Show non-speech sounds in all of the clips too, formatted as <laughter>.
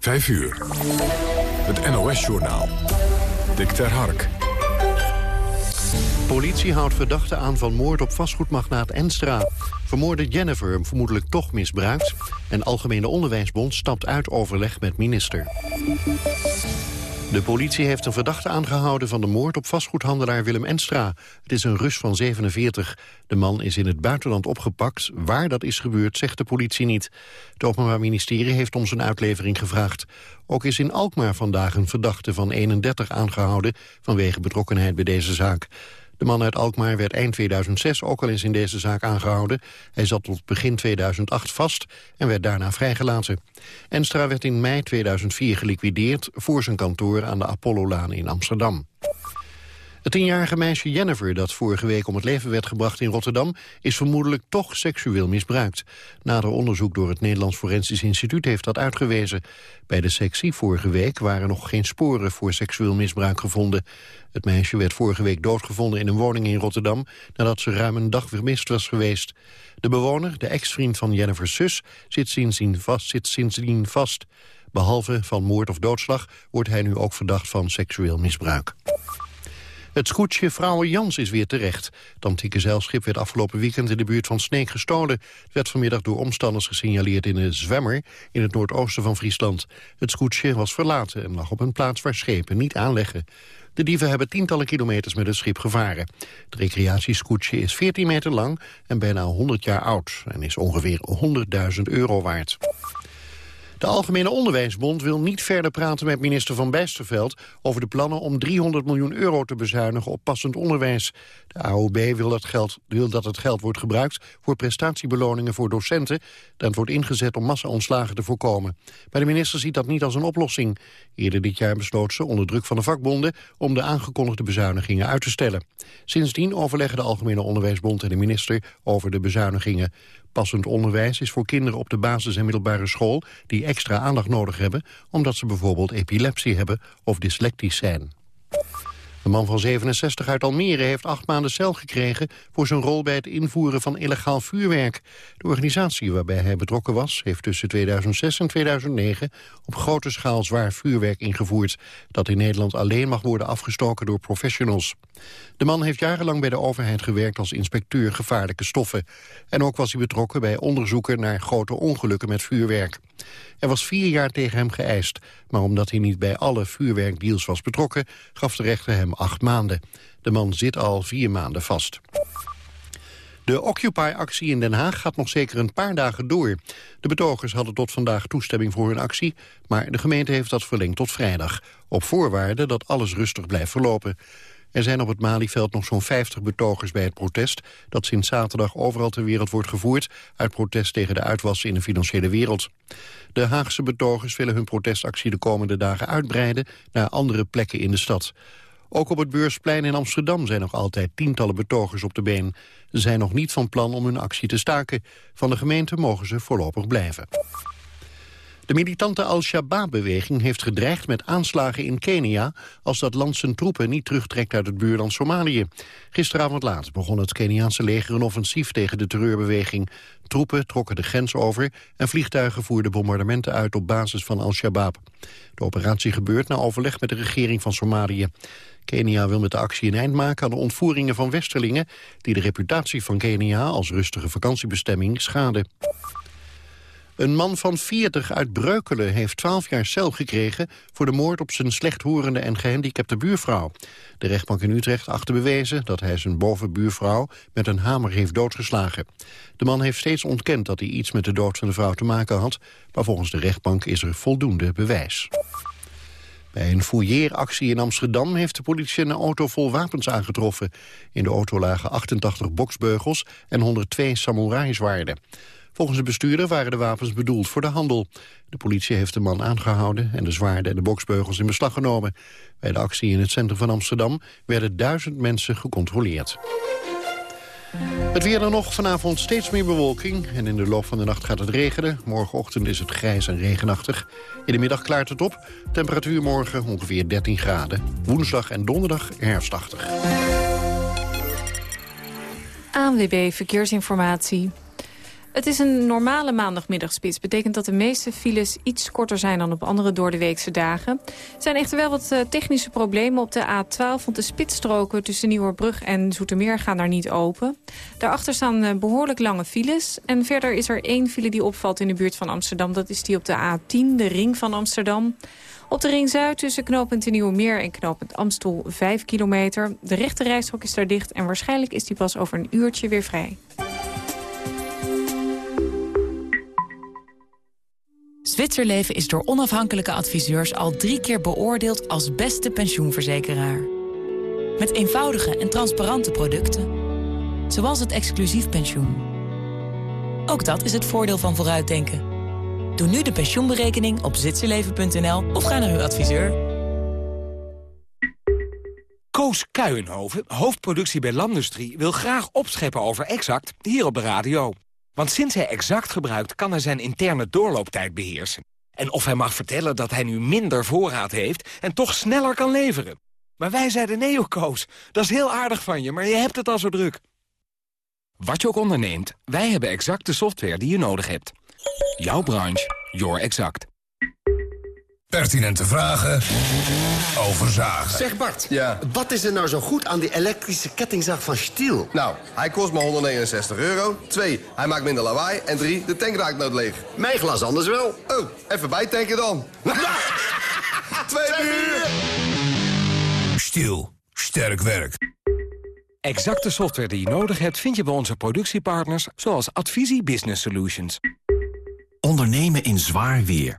5 uur. Het NOS-journaal. Dick ter Hark. Politie houdt verdachte aan van moord op vastgoedmagnaat Enstra. Vermoorde Jennifer hem vermoedelijk toch misbruikt. En Algemene Onderwijsbond stapt uit overleg met minister. De politie heeft een verdachte aangehouden van de moord op vastgoedhandelaar Willem Enstra. Het is een Rus van 47. De man is in het buitenland opgepakt. Waar dat is gebeurd, zegt de politie niet. Het Openbaar Ministerie heeft om zijn uitlevering gevraagd. Ook is in Alkmaar vandaag een verdachte van 31 aangehouden... vanwege betrokkenheid bij deze zaak. De man uit Alkmaar werd eind 2006 ook al eens in deze zaak aangehouden. Hij zat tot begin 2008 vast en werd daarna vrijgelaten. Enstra werd in mei 2004 geliquideerd voor zijn kantoor aan de Apollo-laan in Amsterdam. Het tienjarige meisje Jennifer, dat vorige week om het leven werd gebracht in Rotterdam, is vermoedelijk toch seksueel misbruikt. Nader onderzoek door het Nederlands Forensisch Instituut heeft dat uitgewezen. Bij de sectie vorige week waren nog geen sporen voor seksueel misbruik gevonden. Het meisje werd vorige week doodgevonden in een woning in Rotterdam... nadat ze ruim een dag vermist was geweest. De bewoner, de ex-vriend van Jennifer's zus, zit sindsdien vast. Zit sindsdien vast. Behalve van moord of doodslag wordt hij nu ook verdacht van seksueel misbruik. Het scootje Vrouwen Jans is weer terecht. Het antieke zeilschip werd afgelopen weekend in de buurt van Sneek gestolen. Het werd vanmiddag door omstanders gesignaleerd in een zwemmer in het noordoosten van Friesland. Het scootje was verlaten en lag op een plaats waar schepen niet aanleggen. De dieven hebben tientallen kilometers met het schip gevaren. Het recreatiescootje is 14 meter lang en bijna 100 jaar oud... en is ongeveer 100.000 euro waard. De Algemene Onderwijsbond wil niet verder praten met minister Van Bijsterveld over de plannen om 300 miljoen euro te bezuinigen op passend onderwijs. De AOB wil dat, geld, dat het geld wordt gebruikt voor prestatiebeloningen voor docenten. Dat wordt ingezet om massa-ontslagen te voorkomen. Maar de minister ziet dat niet als een oplossing. Eerder dit jaar besloot ze onder druk van de vakbonden om de aangekondigde bezuinigingen uit te stellen. Sindsdien overleggen de Algemene Onderwijsbond en de minister over de bezuinigingen. Passend onderwijs is voor kinderen op de basis- en middelbare school... die extra aandacht nodig hebben... omdat ze bijvoorbeeld epilepsie hebben of dyslectisch zijn. De man van 67 uit Almere heeft acht maanden cel gekregen... voor zijn rol bij het invoeren van illegaal vuurwerk. De organisatie waarbij hij betrokken was... heeft tussen 2006 en 2009 op grote schaal zwaar vuurwerk ingevoerd... dat in Nederland alleen mag worden afgestoken door professionals. De man heeft jarenlang bij de overheid gewerkt als inspecteur gevaarlijke stoffen. En ook was hij betrokken bij onderzoeken naar grote ongelukken met vuurwerk. Er was vier jaar tegen hem geëist, maar omdat hij niet bij alle vuurwerkdeals was betrokken, gaf de rechter hem acht maanden. De man zit al vier maanden vast. De Occupy-actie in Den Haag gaat nog zeker een paar dagen door. De betogers hadden tot vandaag toestemming voor hun actie... maar de gemeente heeft dat verlengd tot vrijdag... op voorwaarde dat alles rustig blijft verlopen. Er zijn op het Malieveld nog zo'n 50 betogers bij het protest... dat sinds zaterdag overal ter wereld wordt gevoerd... uit protest tegen de uitwassen in de financiële wereld. De Haagse betogers willen hun protestactie de komende dagen uitbreiden... naar andere plekken in de stad. Ook op het Beursplein in Amsterdam zijn nog altijd tientallen betogers op de been. Ze zijn nog niet van plan om hun actie te staken. Van de gemeente mogen ze voorlopig blijven. De militante Al-Shabaab-beweging heeft gedreigd met aanslagen in Kenia... als dat land zijn troepen niet terugtrekt uit het buurland Somalië. Gisteravond laat begon het Keniaanse leger een offensief tegen de terreurbeweging. Troepen trokken de grens over en vliegtuigen voerden bombardementen uit op basis van Al-Shabaab. De operatie gebeurt na overleg met de regering van Somalië. Kenia wil met de actie een eind maken aan de ontvoeringen van westerlingen... die de reputatie van Kenia als rustige vakantiebestemming schaden. Een man van 40 uit Breukelen heeft 12 jaar cel gekregen... voor de moord op zijn slechthorende en gehandicapte buurvrouw. De rechtbank in Utrecht achtte bewezen dat hij zijn bovenbuurvrouw... met een hamer heeft doodgeslagen. De man heeft steeds ontkend dat hij iets met de dood van de vrouw te maken had... maar volgens de rechtbank is er voldoende bewijs. Bij een fouilleeractie in Amsterdam heeft de politie een auto vol wapens aangetroffen. In de auto lagen 88 boksbeugels en 102 samurai-zwaarden. Volgens de bestuurder waren de wapens bedoeld voor de handel. De politie heeft de man aangehouden en de zwaarden en de boksbeugels in beslag genomen. Bij de actie in het centrum van Amsterdam werden duizend mensen gecontroleerd. Het weer dan nog, vanavond steeds meer bewolking. En in de loop van de nacht gaat het regenen. Morgenochtend is het grijs en regenachtig. In de middag klaart het op. Temperatuur morgen ongeveer 13 graden. Woensdag en donderdag herfstachtig. ANWB Verkeersinformatie. Het is een normale maandagmiddagspits. Betekent dat de meeste files iets korter zijn dan op andere doordeweekse dagen. Er zijn echter wel wat eh, technische problemen op de A12... want de spitsstroken tussen Nieuwerbrug en Zoetermeer gaan daar niet open. Daarachter staan eh, behoorlijk lange files. En verder is er één file die opvalt in de buurt van Amsterdam. Dat is die op de A10, de ring van Amsterdam. Op de Ring Zuid tussen knooppunt Nieuwemeer en knooppunt Amstel 5 kilometer. De rechte rijstrook is daar dicht en waarschijnlijk is die pas over een uurtje weer vrij. Zwitserleven is door onafhankelijke adviseurs al drie keer beoordeeld als beste pensioenverzekeraar. Met eenvoudige en transparante producten. Zoals het exclusief pensioen. Ook dat is het voordeel van vooruitdenken. Doe nu de pensioenberekening op zwitserleven.nl of ga naar uw adviseur. Koos Kuijenhoven, hoofdproductie bij Landustrie... wil graag opscheppen over Exact hier op de radio. Want sinds hij Exact gebruikt, kan hij zijn interne doorlooptijd beheersen. En of hij mag vertellen dat hij nu minder voorraad heeft... en toch sneller kan leveren. Maar wij zeiden nee, Koos. Dat is heel aardig van je, maar je hebt het al zo druk. Wat je ook onderneemt, wij hebben exact de software die je nodig hebt. Jouw branche, your exact. Pertinente vragen over zagen. Zeg Bart, Ja. wat is er nou zo goed aan die elektrische kettingzaag van Stiel? Nou, hij kost maar 169 euro. Twee, hij maakt minder lawaai. En drie, de tank raakt nooit leeg. Mijn glas anders wel. Oh, even bijtanken dan. <laughs> Twee uur! Stiel. Sterk werk. Exacte software die je nodig hebt vind je bij onze productiepartners... zoals Advisie Business Solutions. Ondernemen in zwaar weer.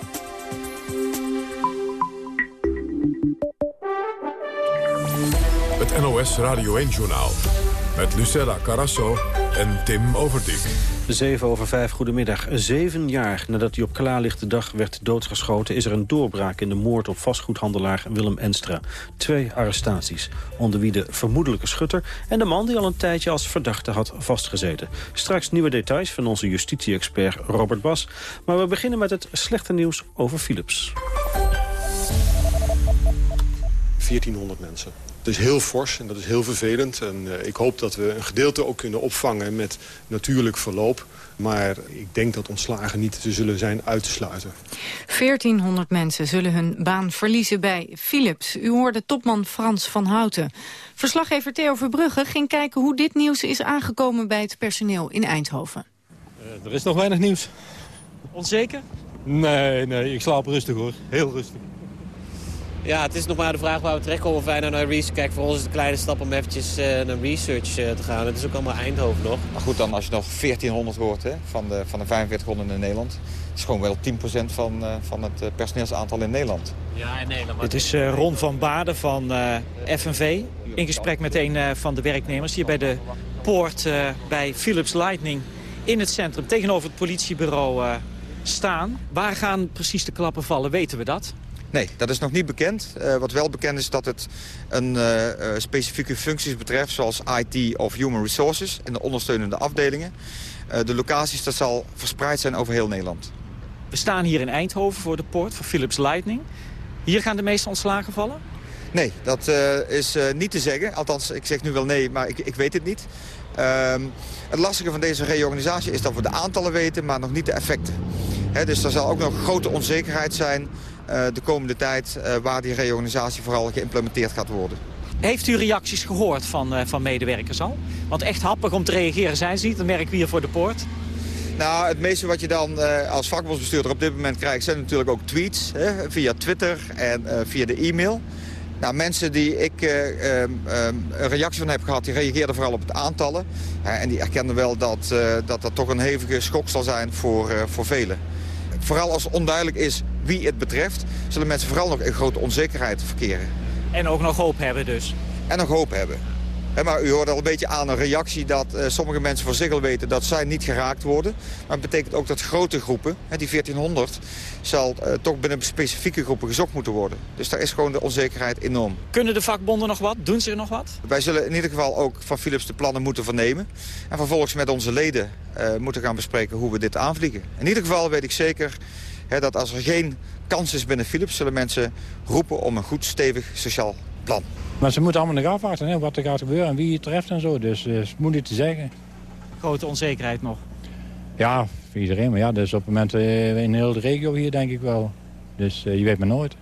NOS Radio 1-journaal. Met Lucella Carasso en Tim Overdijk. 7 over 5, goedemiddag. Zeven jaar nadat hij op klaarlichte dag werd doodgeschoten... is er een doorbraak in de moord op vastgoedhandelaar Willem Enstra. Twee arrestaties, onder wie de vermoedelijke schutter... en de man die al een tijdje als verdachte had vastgezeten. Straks nieuwe details van onze justitie-expert Robert Bas. Maar we beginnen met het slechte nieuws over Philips. 1400 mensen. Het is heel fors en dat is heel vervelend. En eh, ik hoop dat we een gedeelte ook kunnen opvangen met natuurlijk verloop. Maar ik denk dat ontslagen niet te zullen zijn uit te sluiten. 1400 mensen zullen hun baan verliezen bij Philips. U hoorde topman Frans van Houten. Verslaggever Theo Verbrugge ging kijken hoe dit nieuws is aangekomen bij het personeel in Eindhoven. er is nog weinig nieuws. Onzeker? Nee, nee, ik slaap rustig hoor. Heel rustig. Ja, het is nog maar de vraag waar we terechtkomen of wij nou naar research... Kijk, voor ons is het een kleine stap om eventjes uh, naar research uh, te gaan. Het is ook allemaal Eindhoven nog. Maar goed, dan als je nog 1400 hoort hè, van, de, van de 4500 in Nederland... Het is gewoon wel 10% van, uh, van het personeelsaantal in Nederland. Ja, in Nederland. Dit is Ron van Baarden van FNV. In gesprek met een van de werknemers hier bij de poort bij Philips Lightning... in het centrum tegenover het politiebureau staan. Waar gaan precies de klappen vallen, weten we dat? Nee, dat is nog niet bekend. Uh, wat wel bekend is dat het een uh, uh, specifieke functies betreft... zoals IT of Human Resources en de ondersteunende afdelingen. de locaties, dat zal verspreid zijn over heel Nederland. We staan hier in Eindhoven voor de poort van Philips Lightning. Hier gaan de meeste ontslagen vallen? Nee, dat is niet te zeggen. Althans, ik zeg nu wel nee, maar ik, ik weet het niet. Ehm, het lastige van deze reorganisatie is dat we de aantallen weten, maar nog niet de effecten. He, dus er zal ook nog grote onzekerheid zijn de komende tijd uh, waar die reorganisatie vooral geïmplementeerd gaat worden. Heeft u reacties gehoord van, uh, van medewerkers al? Want echt happig om te reageren zijn ze niet, dat merken we hier voor de poort. Nou, het meeste wat je dan als vakbondsbestuurder op dit moment krijgt... zijn natuurlijk ook tweets hè, via Twitter en via de e-mail. Nou, mensen die ik um, een reactie van heb gehad, die reageerden vooral op het aantallen. en die erkenden wel dat, dat dat toch een hevige schok zal zijn voor, voor velen. Vooral als onduidelijk is wie het betreft... zullen mensen vooral nog in grote onzekerheid verkeren. En ook nog hoop hebben dus. En nog hoop hebben. maar u hoort al een beetje aan een reactie dat uh, sommige mensen voor zich al weten dat zij niet geraakt worden. Maar het betekent ook dat grote groepen, die 1400, zal uh, toch binnen specifieke groepen gezocht moeten worden. Dus daar is gewoon de onzekerheid enorm. Kunnen de vakbonden nog wat? Doen ze er nog wat? Wij zullen in ieder geval ook van Philips de plannen moeten vernemen. En vervolgens met onze leden uh, moeten gaan bespreken hoe we dit aanvliegen. In ieder geval weet ik zeker hè, dat als er geen kans is binnen Philips... zullen mensen roepen om een goed stevig sociaal plan. Maar ze moeten allemaal nog afwachten hè, wat er gaat gebeuren en wie het treft en zo. Dus uh, is moeilijk te zeggen. Grote onzekerheid nog? Ja, voor iedereen. Maar ja, dus op het moment uh, in heel de regio hier denk ik wel. Dus uh, je weet maar nooit.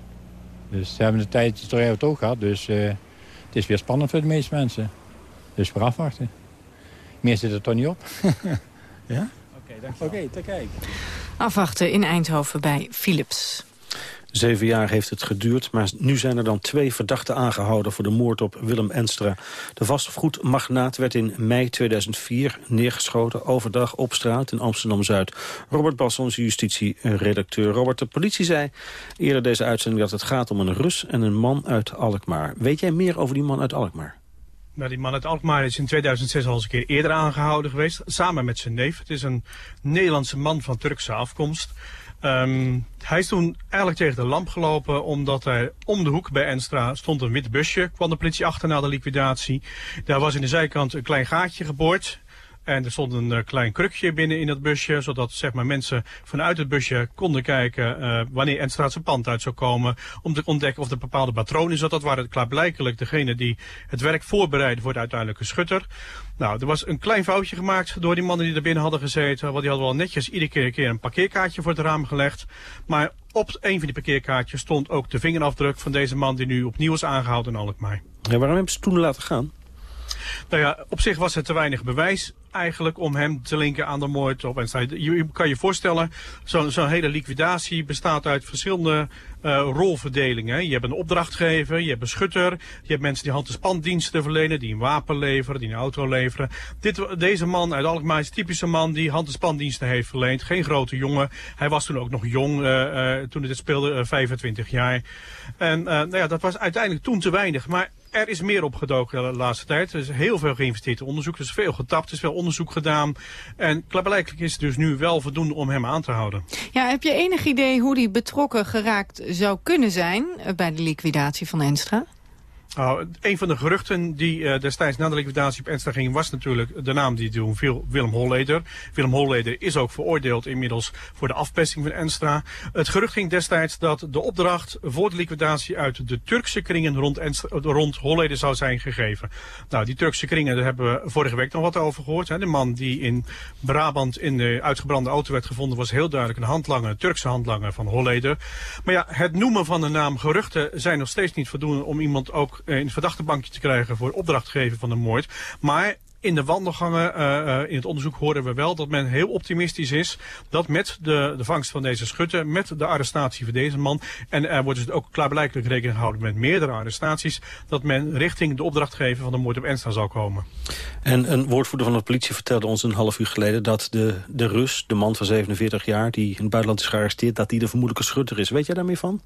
Dus ze hebben de tijd toch even ook gehad. Dus het is weer spannend voor de meeste mensen. Dus we afwachten. Meer zit er toch niet op. <laughs> ja? Oké, dankjewel. Oké, te kijken. Afwachten in Eindhoven bij Philips. Zeven jaar heeft het geduurd, maar nu zijn er dan twee verdachten aangehouden... voor de moord op Willem Enstra. De vastgoedmagnaat werd in mei 2004 neergeschoten... overdag op straat in Amsterdam-Zuid. Robert Bas, onze justitieredacteur. Robert, de politie zei eerder deze uitzending dat het gaat om een Rus... en een man uit Alkmaar. Weet jij meer over die man uit Alkmaar? Nou, die man uit Alkmaar is in 2006 al eens een keer eerder aangehouden geweest, samen met zijn neef. Het is een Nederlandse man van Turkse afkomst. Um, hij is toen eigenlijk tegen de lamp gelopen omdat hij om de hoek bij Enstra stond een wit busje. Kwam de politie achter na de liquidatie. Daar was in de zijkant een klein gaatje geboord. En er stond een uh, klein krukje binnen in dat busje, zodat zeg maar, mensen vanuit het busje konden kijken uh, wanneer Enstra zijn pand uit zou komen. Om te ontdekken of er bepaalde patronen zat. Dat waren klaarblijkelijk degene die het werk voorbereiden voor de uiteindelijke schutter. Nou, er was een klein foutje gemaakt door die mannen die er binnen hadden gezeten. Want die hadden wel netjes iedere keer een, keer een parkeerkaartje voor het raam gelegd. Maar op een van die parkeerkaartjes stond ook de vingerafdruk van deze man die nu opnieuw is aangehouden in Alkmaar. Ja, waarom hebben ze toen laten gaan? Nou ja, op zich was er te weinig bewijs eigenlijk om hem te linken aan de moord op Einstein. Je kan je voorstellen, zo'n zo hele liquidatie bestaat uit verschillende uh, rolverdelingen. Je hebt een opdrachtgever, je hebt een schutter, je hebt mensen die hand- en spandiensten verlenen, die een wapen leveren, die een auto leveren. Dit, deze man uit Alkmaar is typische man die hand- en spandiensten heeft verleend. Geen grote jongen. Hij was toen ook nog jong, uh, toen hij dit speelde, 25 jaar. En nou ja, dat was uiteindelijk toen te weinig. Maar er is meer opgedoken de laatste tijd. Er is heel veel geïnvesteerd in onderzoek. Er is veel getapt, er is veel onderzoek gedaan. En blijkbaar is het dus nu wel voldoende om hem aan te houden. Ja, heb je enig idee hoe die betrokken geraakt zou kunnen zijn... Eh, bij de liquidatie van Enstra? Nou, een van de geruchten die uh, destijds na de liquidatie op Enstra ging... was natuurlijk de naam die toen viel, Willem Holleder. Willem Holleder is ook veroordeeld inmiddels voor de afpesting van Enstra. Het gerucht ging destijds dat de opdracht voor de liquidatie... uit de Turkse kringen rond, Enstra, rond Holleder zou zijn gegeven. Nou, die Turkse kringen, daar hebben we vorige week nog wat over gehoord. Hè. De man die in Brabant in de uitgebrande auto werd gevonden... was heel duidelijk een handlanger, een Turkse handlanger van Holleder. Maar ja, het noemen van de naam geruchten zijn nog steeds niet voldoende... om iemand ook in het verdachtebankje te krijgen voor opdrachtgeven van de moord. Maar in de wandelgangen, uh, uh, in het onderzoek horen we wel dat men heel optimistisch is dat met de, de vangst van deze schutter, met de arrestatie van deze man, en er wordt dus ook klaarblijkelijk rekening gehouden met meerdere arrestaties, dat men richting de opdrachtgever van de moord op Enstra zal komen. En een woordvoerder van de politie vertelde ons een half uur geleden dat de, de Rus, de man van 47 jaar, die in het buitenland is gearresteerd, dat die de vermoedelijke schutter is. Weet jij daar meer van?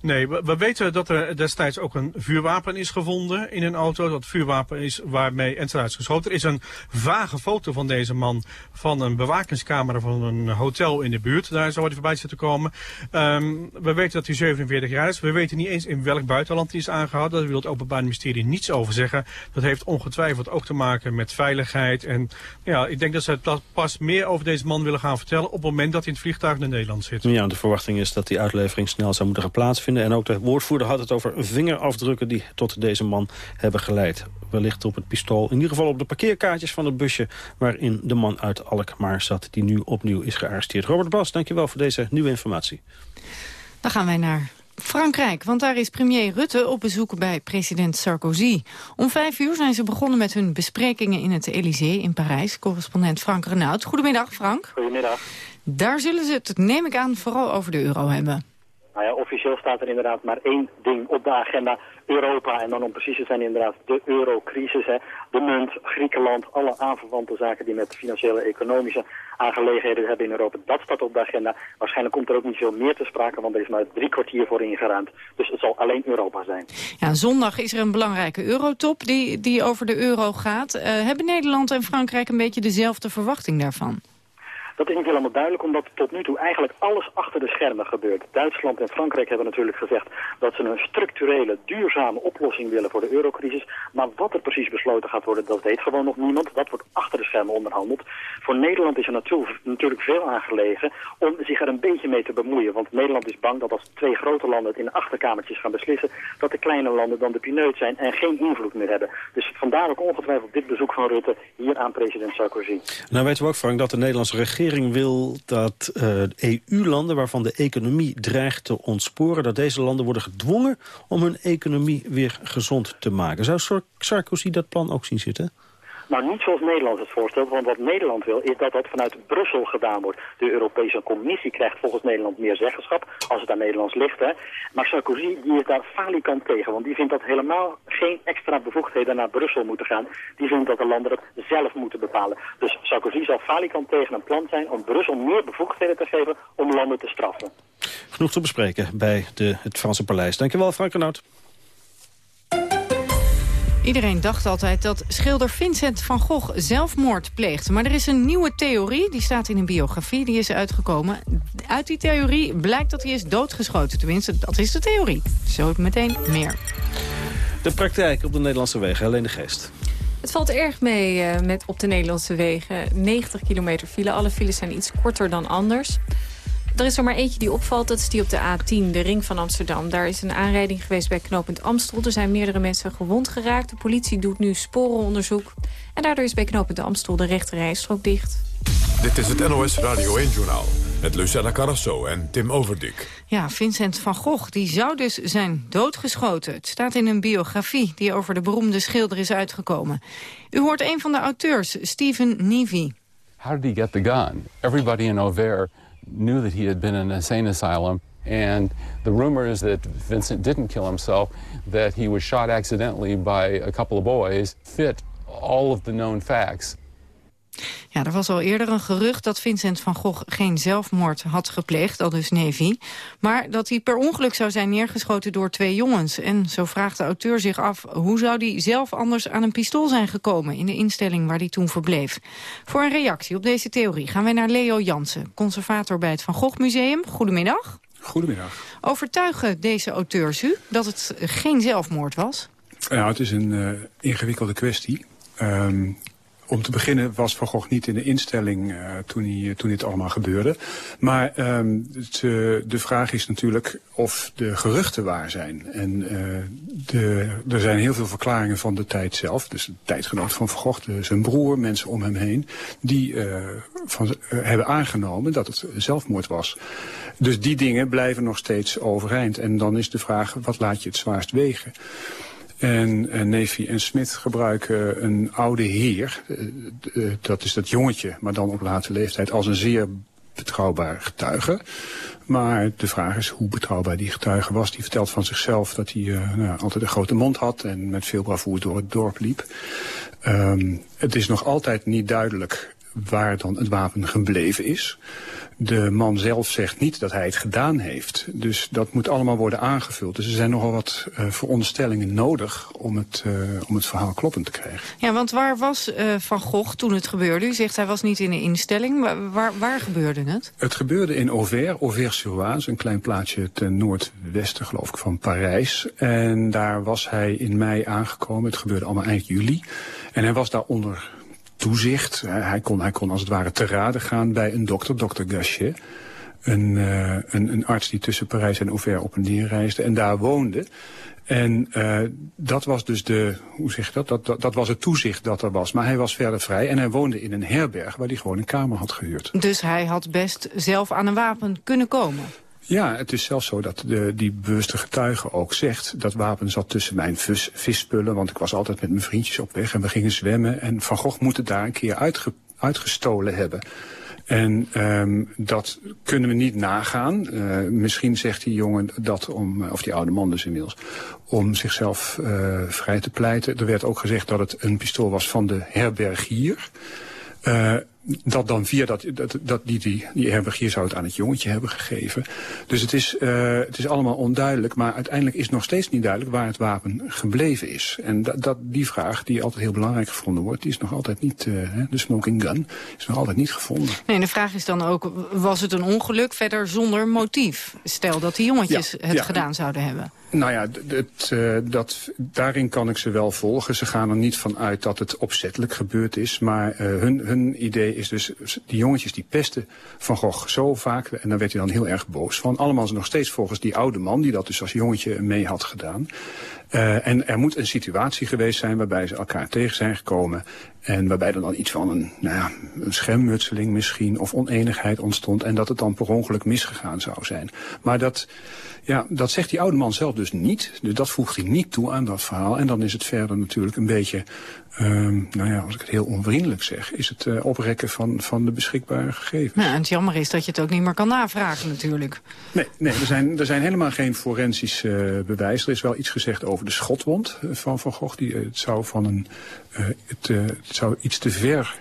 Nee, we, we, weten dat er destijds ook een vuurwapen is gevonden in een auto. Dat vuurwapen is waarmee Enstra is geschoten. Er is een vage foto van deze man van een bewakingscamera van een hotel in de buurt. Daar zou hij voorbij zitten komen. Um, we weten dat hij 47 jaar is. We weten niet eens in welk buitenland hij is aangehouden. Daar wil het Openbaar Ministerie niets over zeggen. Dat heeft ongetwijfeld ook te maken met veiligheid. En ja, ik denk dat ze pas meer over deze man willen gaan vertellen... op het moment dat hij in het vliegtuig naar Nederland zit. Ja, de verwachting is dat die uitlevering snel zou moeten gaan plaatsvinden. En ook de woordvoerder had het over vingerafdrukken die tot deze man hebben geleid. Wellicht op het pistool, in ieder geval op de parkeerkaartjes van het busje... waarin de man uit Alkmaar zat, die nu opnieuw is gearresteerd. Robert Bas, dankjewel voor deze nieuwe informatie. Dan gaan wij naar Frankrijk, want daar is premier Rutte op bezoek bij president Sarkozy. Om vijf uur zijn ze begonnen met hun besprekingen in het Elysée in Parijs. Correspondent Frank Renaud. Goedemiddag, Frank. Goedemiddag. Daar zullen ze het, neem ik aan, vooral over de euro hebben. Nou ja, officieel staat er inderdaad maar één ding op de agenda. Europa en dan om precies te zijn inderdaad de eurocrisis. Hè. De munt, Griekenland, alle aanverwante zaken die met financiële economische aangelegenheden hebben in Europa. Dat staat op de agenda. Waarschijnlijk komt er ook niet veel meer te sprake, want er is maar drie kwartier voor ingeruimd. Dus het zal alleen Europa zijn. Ja, zondag is er een belangrijke eurotop die, die over de euro gaat. Uh, hebben Nederland en Frankrijk een beetje dezelfde verwachting daarvan? Dat is niet helemaal duidelijk, omdat tot nu toe eigenlijk alles achter de schermen gebeurt. Duitsland en Frankrijk hebben natuurlijk gezegd dat ze een structurele, duurzame oplossing willen voor de eurocrisis. Maar wat er precies besloten gaat worden, dat weet gewoon nog niemand. Dat wordt achter de schermen onderhandeld. Voor Nederland is er natuurlijk veel aangelegen om zich er een beetje mee te bemoeien. Want Nederland is bang dat als twee grote landen het in de achterkamertjes gaan beslissen, dat de kleine landen dan de pineut zijn en geen invloed meer hebben. Dus vandaar ook ongetwijfeld dit bezoek van Rutte hier aan president Sarkozy. Nou weten we ook, Frank, dat de Nederlandse regering regering wil dat EU-landen eh, waarvan de economie dreigt te ontsporen... dat deze landen worden gedwongen om hun economie weer gezond te maken. Zou Sarkozy dat plan ook zien zitten? Nou, niet zoals Nederland het voorstelt, want wat Nederland wil is dat dat vanuit Brussel gedaan wordt. De Europese Commissie krijgt volgens Nederland meer zeggenschap, als het aan Nederlands ligt. Hè. Maar Sarkozy die is daar falikant tegen, want die vindt dat helemaal geen extra bevoegdheden naar Brussel moeten gaan. Die vindt dat de landen het zelf moeten bepalen. Dus Sarkozy zal falikant tegen een plan zijn om Brussel meer bevoegdheden te geven om landen te straffen. Genoeg te bespreken bij de, het Franse Paleis. Dankjewel, Frank Renaud. Iedereen dacht altijd dat schilder Vincent van Gogh zelfmoord pleegt. Maar er is een nieuwe theorie, die staat in een biografie, die is uitgekomen. Uit die theorie blijkt dat hij is doodgeschoten. Tenminste, dat is de theorie. Zo meteen meer. De praktijk op de Nederlandse wegen, alleen de geest. Het valt erg mee uh, met op de Nederlandse wegen. 90 kilometer file. Alle files zijn iets korter dan anders. Er is er maar eentje die opvalt, dat is die op de A10, de ring van Amsterdam. Daar is een aanrijding geweest bij knooppunt Amstel. Er zijn meerdere mensen gewond geraakt. De politie doet nu sporenonderzoek. En daardoor is bij knooppunt Amstel de rechterrijstrook dicht. Dit is het NOS Radio 1-journaal met Lucella Carrasso en Tim Overdik. Ja, Vincent van Gogh die zou dus zijn doodgeschoten. Het staat in een biografie die over de beroemde schilder is uitgekomen. U hoort een van de auteurs, Stephen Nevy. How did he get the gun? Everybody in Auvers knew that he had been in an insane asylum. And the rumor is that Vincent didn't kill himself, that he was shot accidentally by a couple of boys, fit all of the known facts. Ja, er was al eerder een gerucht dat Vincent van Gogh geen zelfmoord had gepleegd, al dus Navy. Maar dat hij per ongeluk zou zijn neergeschoten door twee jongens. En zo vraagt de auteur zich af, hoe zou hij zelf anders aan een pistool zijn gekomen in de instelling waar hij toen verbleef. Voor een reactie op deze theorie gaan wij naar Leo Jansen, conservator bij het Van Gogh Museum. Goedemiddag. Goedemiddag. Overtuigen deze auteurs u dat het geen zelfmoord was? Ja, het is een uh, ingewikkelde kwestie. Um, om te beginnen was Van Gogh niet in de instelling uh, toen, hij, toen dit allemaal gebeurde. Maar um, de vraag is natuurlijk of de geruchten waar zijn. En uh, de, er zijn heel veel verklaringen van de tijd zelf. Dus de tijdgenoot van Van Gogh, zijn broer, mensen om hem heen... die van, hebben aangenomen dat het zelfmoord was. Dus die dingen blijven nog steeds overeind. En dan is de vraag, wat laat je het zwaarst wegen? En uh, Nevi en Smit gebruiken een oude heer, uh, dat is dat jongetje, maar dan op late leeftijd, als een zeer betrouwbaar getuige. Maar de vraag is hoe betrouwbaar die getuige was. Die vertelt van zichzelf dat hij nou, altijd een grote mond had en met veel bravoer door het dorp liep. Um, het is nog altijd niet duidelijk waar dan het wapen gebleven is. De man zelf zegt niet dat hij het gedaan heeft. Dus dat moet allemaal worden aangevuld. Dus er zijn nogal wat uh, veronderstellingen nodig om het, uh, om het verhaal kloppend te krijgen. Ja, want waar was uh, Van Gogh toen het gebeurde? U zegt hij was niet in een instelling. Waar, waar, waar gebeurde het? Het gebeurde in Auvers, Auvers-sur-Oise, een klein plaatsje ten noordwesten geloof ik van Parijs. En daar was hij in mei aangekomen. Het gebeurde allemaal eind juli. En hij was daar onder toezicht. Hij kon, hij kon als het ware te raden gaan bij een dokter, dokter Gachet. Een, uh, een, een, arts die tussen Parijs en Auvers op en neer reisde en daar woonde. En uh, dat was dus de, hoe zeg je dat? Dat, dat? dat was het toezicht dat er was. Maar hij was verder vrij en hij woonde in een herberg waar hij gewoon een kamer had gehuurd. Dus hij had best zelf aan een wapen kunnen komen? Ja, het is zelfs zo dat de, die bewuste getuige ook zegt... dat wapen zat tussen mijn vis, visspullen, want ik was altijd met mijn vriendjes op weg... en we gingen zwemmen en Van Gogh moet het daar een keer uitge, uitgestolen hebben. En um, dat kunnen we niet nagaan. Uh, misschien zegt die jongen dat om, of die oude man dus inmiddels, om zichzelf uh, vrij te pleiten. Er werd ook gezegd dat het een pistool was van de herbergier. Dat dan via dat, dat, dat die, die, die herbergier zou het aan het jongetje hebben gegeven. Dus het is, uh, het is allemaal onduidelijk. Maar uiteindelijk is nog steeds niet duidelijk waar het wapen gebleven is. En dat, dat, die vraag, die altijd heel belangrijk gevonden wordt... die is nog altijd niet, uh, de smoking gun, is nog altijd niet gevonden. Nee, de vraag is dan ook, was het een ongeluk verder zonder motief? Stel dat die jongetjes ja, het ja, gedaan zouden hebben. Nou ja, het, uh, dat, daarin kan ik ze wel volgen. Ze gaan er niet van uit dat het opzettelijk gebeurd is. Maar hun, hun idee is dus, die jongetjes die pesten Van Gogh zo vaak... en daar werd hij dan heel erg boos van. Allemaal nog steeds volgens die oude man... die dat dus als jongetje mee had gedaan. Uh, en er moet een situatie geweest zijn waarbij ze elkaar tegen zijn gekomen. En waarbij er dan iets van een, nou ja, een schermmutseling misschien of oneenigheid ontstond. En dat het dan per ongeluk misgegaan zou zijn. Maar dat, ja, dat zegt die oude man zelf dus niet. Dus dat voegt hij niet toe aan dat verhaal. En dan is het verder natuurlijk een beetje, um, nou ja, als ik het heel onvriendelijk zeg... is het uh, oprekken van, van de beschikbare gegevens. Nou, en het jammer is dat je het ook niet meer kan navragen natuurlijk. Nee, nee er, zijn, er zijn helemaal geen forensisch uh, bewijs. Er is wel iets gezegd over de schotwond van Van Gogh. Die, het zou van een, uh, het, uh, het zou iets te ver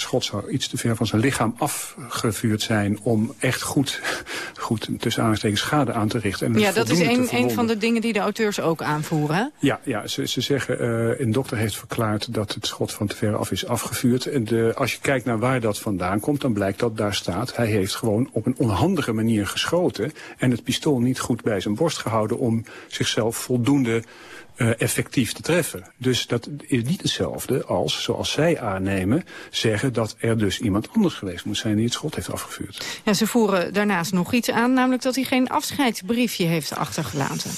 schot zou iets te ver van zijn lichaam afgevuurd zijn... om echt goed, <laughs> goed tussen aanstekens schade aan te richten. En ja, dat is een, een van de dingen die de auteurs ook aanvoeren. Ja, ja ze, ze zeggen, uh, een dokter heeft verklaard dat het schot van te ver af is afgevuurd. En de, als je kijkt naar waar dat vandaan komt, dan blijkt dat daar staat... hij heeft gewoon op een onhandige manier geschoten... en het pistool niet goed bij zijn borst gehouden om zichzelf voldoende effectief te treffen. Dus dat is niet hetzelfde als, zoals zij aannemen, zeggen dat er dus iemand anders geweest moet zijn die het schot heeft afgevuurd. Ja, ze voeren daarnaast nog iets aan, namelijk dat hij geen afscheidsbriefje heeft achtergelaten.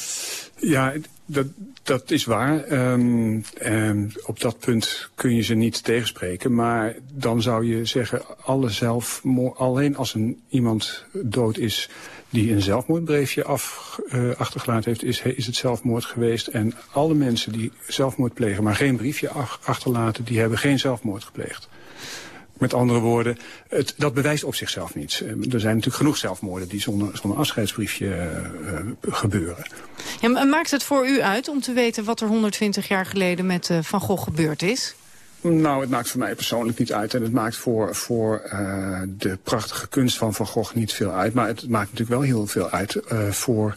Ja, dat, dat is waar. Um, um, op dat punt kun je ze niet tegenspreken. Maar dan zou je zeggen, alle zelfmoord, alleen als een, iemand dood is die een zelfmoordbriefje af, uh, achtergelaten heeft, is, is het zelfmoord geweest. En alle mensen die zelfmoord plegen, maar geen briefje ach, achterlaten, die hebben geen zelfmoord gepleegd. Met andere woorden, het, dat bewijst op zichzelf niets. Er zijn natuurlijk genoeg zelfmoorden die zonder, zonder afscheidsbriefje uh, gebeuren. Ja, maakt het voor u uit om te weten wat er 120 jaar geleden met Van Gogh gebeurd is? Nou, het maakt voor mij persoonlijk niet uit. En het maakt voor, voor uh, de prachtige kunst van Van Gogh niet veel uit. Maar het maakt natuurlijk wel heel veel uit uh, voor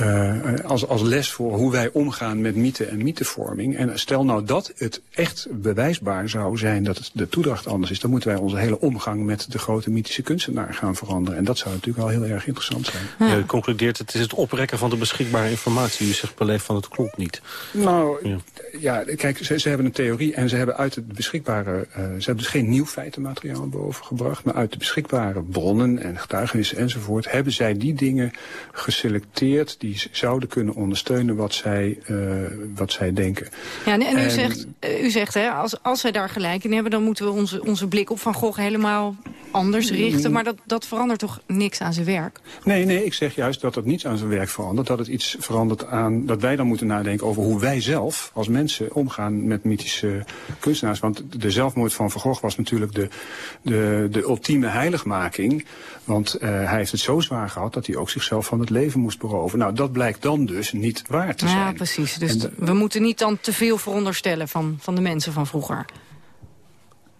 uh, als, als les voor hoe wij omgaan met mythe en mythevorming. En stel nou dat het echt bewijsbaar zou zijn dat het de toedracht anders is... dan moeten wij onze hele omgang met de grote mythische kunstenaar gaan veranderen. En dat zou natuurlijk wel heel erg interessant zijn. Ja. Je concludeert, het is het oprekken van de beschikbare informatie. U zegt beleefd van het klopt niet. Nou, ja, ja kijk, ze, ze, hebben een theorie en ze hebben uit het beschikbare... Uh, ze hebben dus geen nieuw feitenmateriaal bovengebracht... maar uit de beschikbare bronnen en getuigenissen enzovoort... hebben zij die dingen geselecteerd die zouden kunnen ondersteunen wat zij, uh, wat zij denken. Ja, en, en u zegt, u zegt hè, als, als zij daar gelijk in hebben... dan moeten we onze, onze blik op Van Gogh helemaal anders richten. Maar dat, dat verandert toch niks aan zijn werk? Nee, nee, ik zeg juist dat het niets aan zijn werk verandert. Dat het iets verandert aan... dat wij dan moeten nadenken over hoe wij zelf als mensen omgaan met mythische kunstenaars. Want de zelfmoord van Van Gogh was natuurlijk de, de, de ultieme heiligmaking. Want uh, hij heeft het zo zwaar gehad dat hij ook zichzelf van het leven moest beroven. Nou, dat blijkt dan dus niet waar te zijn. Ja, precies. Dus de, we moeten niet dan te veel veronderstellen van, van de mensen van vroeger.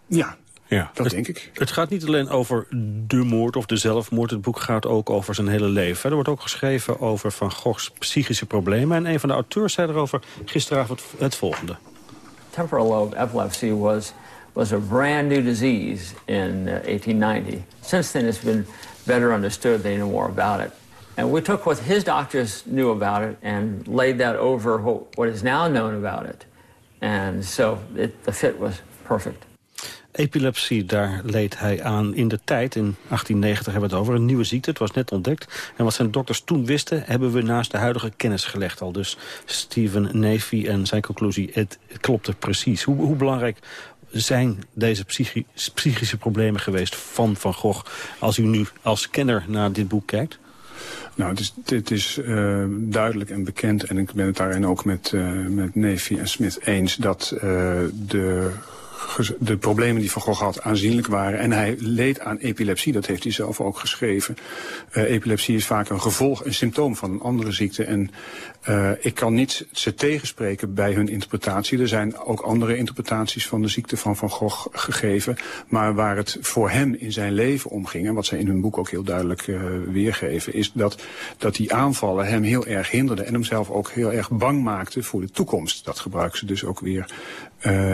Ja, ja, dat het, denk ik. Het gaat niet alleen over de moord of de zelfmoord. Het boek gaat ook over zijn hele leven. Er wordt ook geschreven over Van Goghs psychische problemen. En een van de auteurs zei erover gisteravond het volgende. Temporal lobe epilepsy was, was a brand new disease in uh, 1890. Since then it's been better understood. They know more about it. And we took what his doctors knew about it and laid that over what, what is now known about it. And so it, the fit was perfect. Epilepsie, daar leed hij aan in de tijd. In 1890 hebben we het over. Een nieuwe ziekte, het was net ontdekt. En wat zijn dokters toen wisten, hebben we naast de huidige kennis gelegd al. Dus Stephen Navy en zijn conclusie, het, klopte precies. Hoe, hoe belangrijk zijn deze psychi psychische problemen geweest van Van Gogh... als u nu als kenner naar dit boek kijkt? Nou, het is, het is uh, duidelijk en bekend, en ik ben het daarin ook met, uh, met Nevi en Smith eens... dat uh, de de problemen die Van Gogh had aanzienlijk waren. En hij leed aan epilepsie, dat heeft hij zelf ook geschreven. Uh, epilepsie is vaak een gevolg, een symptoom van een andere ziekte. En uh, ik kan niet ze tegenspreken bij hun interpretatie. Er zijn ook andere interpretaties van de ziekte van Van Gogh gegeven. Maar waar het voor hem in zijn leven om ging... en wat zij in hun boek ook heel duidelijk uh, weergeven... is dat, dat die aanvallen hem heel erg hinderden... en hem zelf ook heel erg bang maakten voor de toekomst. Dat gebruiken ze dus ook weer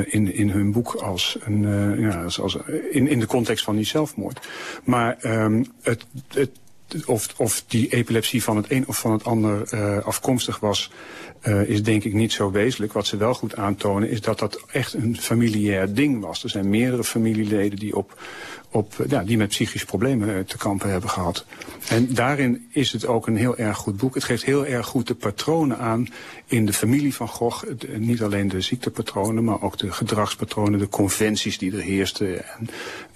in, in hun boek als een, uh, ja, als, in, in de context van die zelfmoord. Maar um, het, het of, of die epilepsie van het een of van het ander uh, afkomstig was, uh, is denk ik niet zo wezenlijk. Wat ze wel goed aantonen is dat dat echt een familiair ding was. Er zijn meerdere familieleden die op op, ja, die met psychische problemen eh, te kampen hebben gehad. En daarin is het ook een heel erg goed boek. Het geeft heel erg goed de patronen aan in de familie van Gogh. Niet alleen de ziektepatronen, maar ook de gedragspatronen, de conventies die er heersten. En,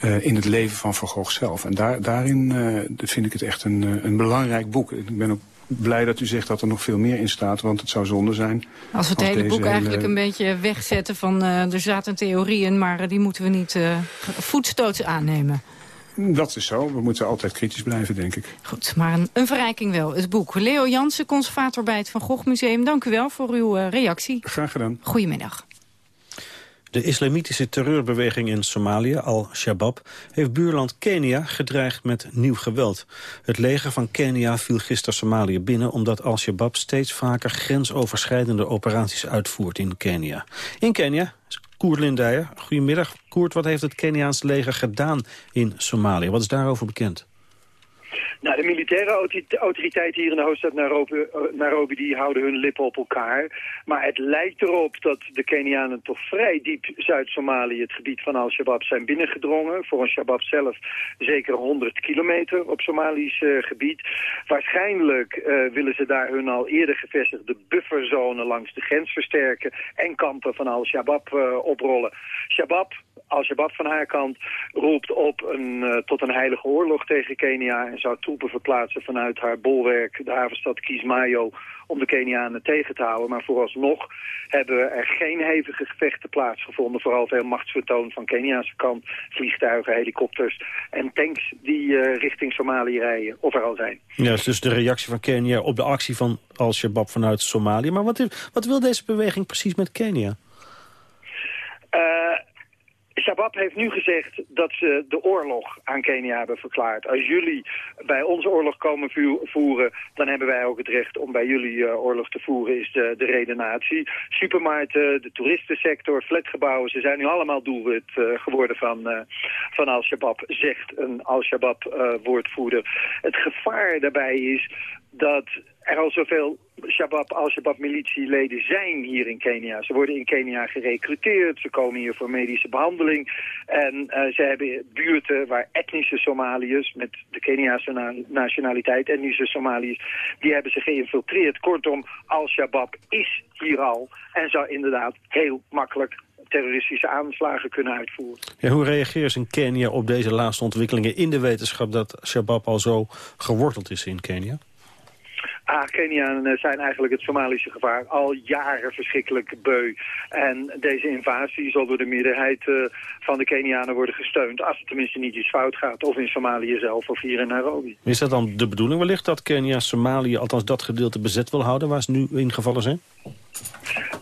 uh, in het leven van Van Gogh zelf. En daar, daarin vind ik het echt een, een belangrijk boek. Ik ben ook blij dat u zegt dat er nog veel meer in staat, want het zou zonde zijn. Als we het hele boek eigenlijk een beetje wegzetten van uh, er zaten theorieën, maar die moeten we niet uh, voetstoots aannemen. Dat is zo. We moeten altijd kritisch blijven, denk ik. Goed, maar een, een verrijking wel. Het boek. Leo Jansen, conservator bij het Van Gogh Museum. Dank u wel voor uw reactie. Graag gedaan. Goedemiddag. De islamitische terreurbeweging in Somalië, Al-Shabaab, heeft buurland Kenia gedreigd met nieuw geweld. Het leger van Kenia viel gisteren Somalië binnen omdat Al-Shabaab steeds vaker grensoverschrijdende operaties uitvoert in Kenia. In Kenia is Koert Lindijer. Goedemiddag. Koert, wat heeft het Keniaanse leger gedaan in Somalië? Wat is daarover bekend? Nou, de militaire autoriteiten hier in de hoofdstad Nairobi, eh, Nairobi, die houden hun lippen op elkaar. Maar het lijkt erop dat de Kenianen toch vrij diep Zuid-Somalië, het gebied van Al-Shabaab, zijn binnengedrongen. Voor een Shabaab zelf zeker 100 kilometer op Somalisch uh, gebied. Waarschijnlijk uh, willen ze daar hun al eerder gevestigde bufferzone langs de grens versterken en kampen van Al-Shabaab oprollen. Shabab, Al-Shabaab van haar kant roept op een, tot een heilige oorlog tegen Kenia en zou troepen verplaatsen vanuit haar bolwerk, de havenstad Kismayo, om de Kenianen tegen te houden. Maar vooralsnog hebben er geen hevige gevechten plaatsgevonden. Vooral veel machtsvertoon van Keniaanse kant. Vliegtuigen, helikopters en tanks die uh, richting Somalië rijden. Of er al zijn. Ja, dus de reactie van Kenia op de actie van Al-Shabaab vanuit Somalië. Maar wat, wat wil deze beweging precies met Kenia? Uh, Shabab heeft nu gezegd dat ze de oorlog aan Kenia hebben verklaard. Als jullie bij onze oorlog komen voeren, dan hebben wij ook het recht om bij jullie uh, oorlog te voeren, is de, de redenatie. Supermarkten, de toeristensector, flatgebouwen, ze zijn nu allemaal doelwit uh, geworden van, uh, van Al-Shabaab, zegt een Al-Shabaab-woordvoerder. het gevaar daarbij is dat er al zoveel Shabab, Al-Shabaab-militieleden zijn hier in Kenia. Ze worden in Kenia gerecruiteerd, ze komen hier voor medische behandeling. En uh, ze hebben buurten waar etnische Somaliërs, met de Keniaanse na nationaliteit, etnische Somaliërs, die hebben ze geïnfiltreerd. Kortom, Al-Shabaab is hier al en zou inderdaad heel makkelijk terroristische aanslagen kunnen uitvoeren. Ja, hoe reageert in Kenia op deze laatste ontwikkelingen in de wetenschap dat Shabab al zo geworteld is in Kenia? Ah, Kenianen zijn eigenlijk het Somalische gevaar al jaren verschrikkelijk beu. En deze invasie zal door de meerderheid uh, van de Kenianen worden gesteund... als het tenminste niet iets fout gaat, of in Somalië zelf of hier in Nairobi. Is dat dan de bedoeling wellicht dat Kenia Somalië, althans dat gedeelte bezet wil houden... waar ze nu ingevallen zijn?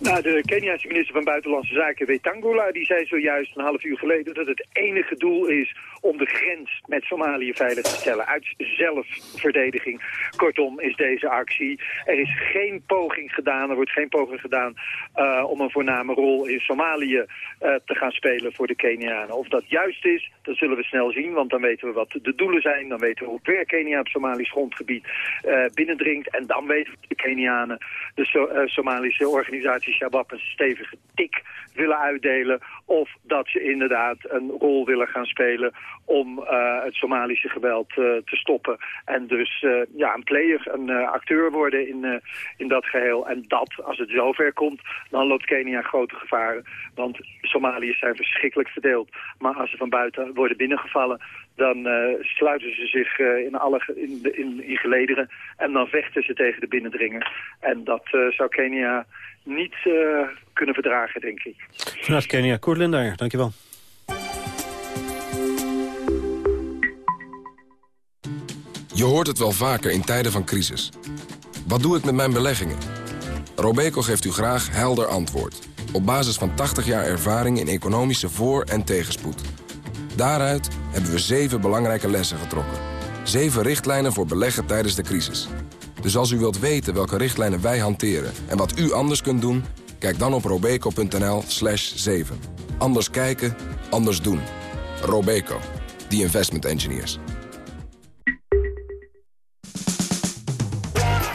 Nou, de Keniaanse minister van Buitenlandse Zaken, Wetangula, die zei zojuist een half uur geleden dat het enige doel is om de grens met Somalië veilig te stellen. Uit zelfverdediging. Kortom is deze actie. Er is geen poging gedaan, er wordt geen poging gedaan uh, om een voorname rol in Somalië uh, te gaan spelen voor de Kenianen. Of dat juist is, dat zullen we snel zien, want dan weten we wat de doelen zijn. Dan weten we hoe ver Kenia op Somalisch grondgebied uh, binnendringt. En dan weten we de Kenianen, de so Somalische organisatie Shabab, een stevige tik willen uitdelen. Of dat ze inderdaad een rol willen gaan spelen om uh, het Somalische geweld uh, te stoppen. En dus uh, ja, een player, een acteur worden in, in dat geheel. En dat, als het zover komt, dan loopt Kenia grote gevaren. Want Somaliërs zijn verschrikkelijk verdeeld. Maar als ze van buiten worden binnengevallen, dan uh, sluiten ze zich uh, in, alle, in, de, in, in gelederen en dan vechten ze tegen de binnendringen. En dat uh, zou Kenia niet kunnen verdragen, denk ik. Vanuit Kenia, Koert Lindaar, dankjewel. Je hoort het wel vaker in tijden van crisis. Wat doe ik met mijn beleggingen? Robeco geeft u graag helder antwoord. Op basis van 80 jaar ervaring in economische voor- en tegenspoed. Daaruit hebben we zeven belangrijke lessen getrokken. Zeven richtlijnen voor beleggen tijdens de crisis. Dus als u wilt weten welke richtlijnen wij hanteren en wat u anders kunt doen... kijk dan op robeco.nl slash 7. Anders kijken, anders doen. Robeco, the investment engineers.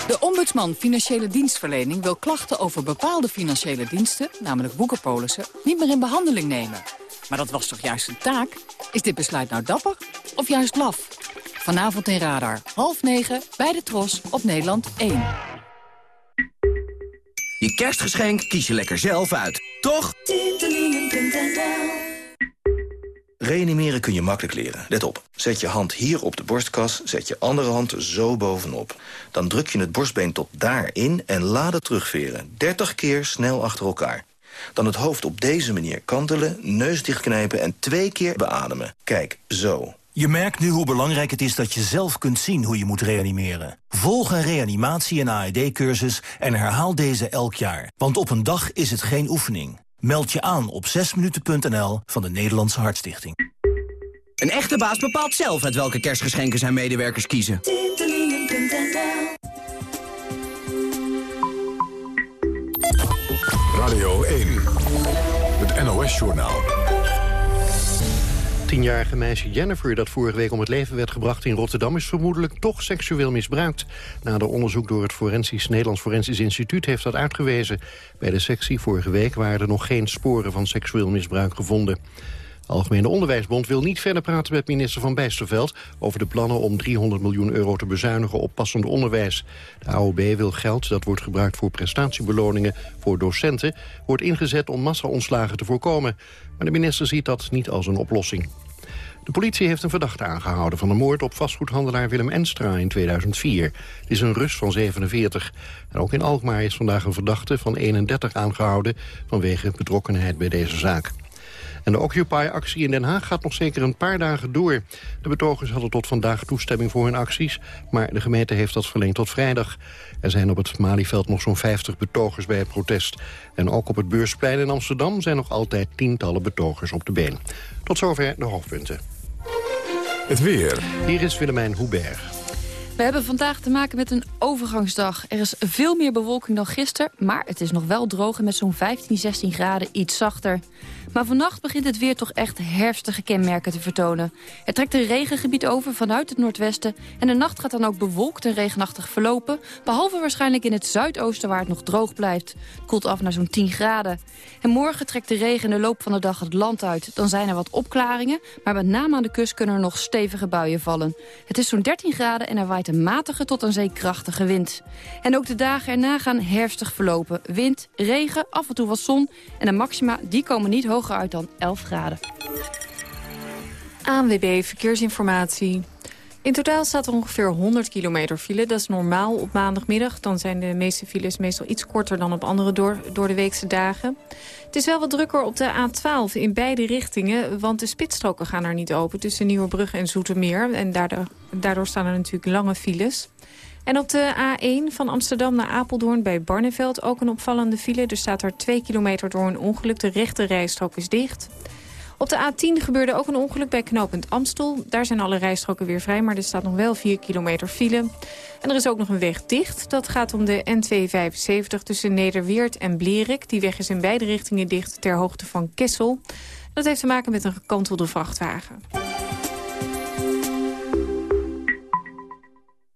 De Ombudsman Financiële Dienstverlening wil klachten over bepaalde financiële diensten, namelijk boekenpolissen, niet meer in behandeling nemen. Maar dat was toch juist een taak? Is dit besluit nou dapper of juist laf? Vanavond in Radar, half negen, bij de Tros, op Nederland 1. Je kerstgeschenk kies je lekker zelf uit, toch? Reanimeren kun je makkelijk leren. Let op. Zet je hand hier op de borstkas, zet je andere hand zo bovenop. Dan druk je het borstbeen tot daarin en laat het terugveren. 30 keer snel achter elkaar. Dan het hoofd op deze manier kantelen, neus dichtknijpen en twee keer beademen. Kijk, zo. Je merkt nu hoe belangrijk het is dat je zelf kunt zien hoe je moet reanimeren. Volg een reanimatie- en AED-cursus en herhaal deze elk jaar. Want op een dag is het geen oefening. Meld je aan op 6minuten.nl van de Nederlandse Hartstichting. Een echte baas bepaalt zelf uit welke kerstgeschenken zijn medewerkers kiezen. Radio 1, het NOS-journaal. Tienjarige meisje Jennifer, dat vorige week om het leven werd gebracht in Rotterdam... is vermoedelijk toch seksueel misbruikt. Na de onderzoek door het Forensisch Nederlands Forensisch Instituut heeft dat uitgewezen. Bij de sectie vorige week waren er nog geen sporen van seksueel misbruik gevonden. Algemene Onderwijsbond wil niet verder praten met minister Van Bijsterveld... over de plannen om 300 miljoen euro te bezuinigen op passend onderwijs. De AOB wil geld dat wordt gebruikt voor prestatiebeloningen voor docenten... wordt ingezet om massa-ontslagen te voorkomen. Maar de minister ziet dat niet als een oplossing. De politie heeft een verdachte aangehouden van de moord op vastgoedhandelaar Willem Enstra in 2004. Het is een Rus van 47. En ook in Alkmaar is vandaag een verdachte van 31 aangehouden vanwege betrokkenheid bij deze zaak. En de Occupy-actie in Den Haag gaat nog zeker een paar dagen door. De betogers hadden tot vandaag toestemming voor hun acties... maar de gemeente heeft dat verleend tot vrijdag. Er zijn op het Malieveld nog zo'n 50 betogers bij het protest. En ook op het Beursplein in Amsterdam zijn nog altijd tientallen betogers op de been. Tot zover de hoofdpunten. Het weer. Hier is Willemijn Hubert. We hebben vandaag te maken met een overgangsdag. Er is veel meer bewolking dan gisteren, maar het is nog wel droog... en met zo'n 15, 16 graden iets zachter. Maar vannacht begint het weer toch echt herfstige kenmerken te vertonen. Er trekt een regengebied over vanuit het noordwesten... en de nacht gaat dan ook bewolkt en regenachtig verlopen... behalve waarschijnlijk in het zuidoosten waar het nog droog blijft. Het koelt af naar zo'n 10 graden. En morgen trekt de regen in de loop van de dag het land uit. Dan zijn er wat opklaringen, maar met name aan de kust kunnen er nog stevige buien vallen. Het is zo'n 13 graden en er waait een matige tot een zeekrachtige wind. En ook de dagen erna gaan herfstig verlopen. Wind, regen, af en toe wat zon en de maxima die komen niet uit dan 11 graden. ANWB Verkeersinformatie. In totaal staat er ongeveer 100 kilometer file. Dat is normaal op maandagmiddag. Dan zijn de meeste files meestal iets korter dan op andere door, door de weekse dagen. Het is wel wat drukker op de A12 in beide richtingen. Want de spitsstroken gaan er niet open tussen Nieuwebrug en Zoetermeer. En daardoor staan er natuurlijk lange files. En op de A1 van Amsterdam naar Apeldoorn bij Barneveld ook een opvallende file. Er staat er 2 kilometer door een ongeluk. De rechte rijstrook is dicht. Op de A10 gebeurde ook een ongeluk bij knooppunt Amstel. Daar zijn alle rijstroken weer vrij, maar er staat nog wel 4 kilometer file. En er is ook nog een weg dicht. Dat gaat om de N275 tussen Nederweert en Blerik. Die weg is in beide richtingen dicht ter hoogte van Kessel. Dat heeft te maken met een gekantelde vrachtwagen.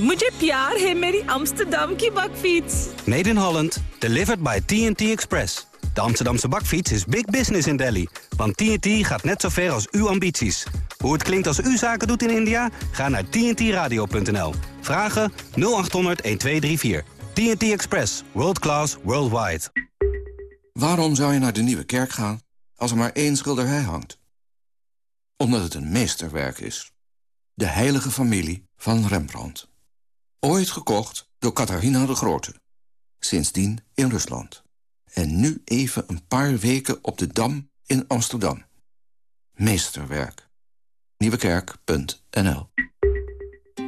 मुझे प्यार है मेरी Amsterdam की bakfiets. Made in Holland, delivered by TNT Express. De Amsterdamse bakfiets is big business in Delhi. Want TNT gaat net zo ver als uw ambities. Hoe het klinkt als u zaken doet in India? Ga naar tntradio.nl. Vragen 0800 1234. TNT Express. World class, worldwide. Waarom zou je naar de Nieuwe Kerk gaan als er maar één schilderij hangt? Omdat het een meesterwerk is. De heilige familie van Rembrandt. Ooit gekocht door Catharina de Grote. Sindsdien in Rusland. En nu even een paar weken op de Dam in Amsterdam. Meesterwerk. Nieuwekerk.nl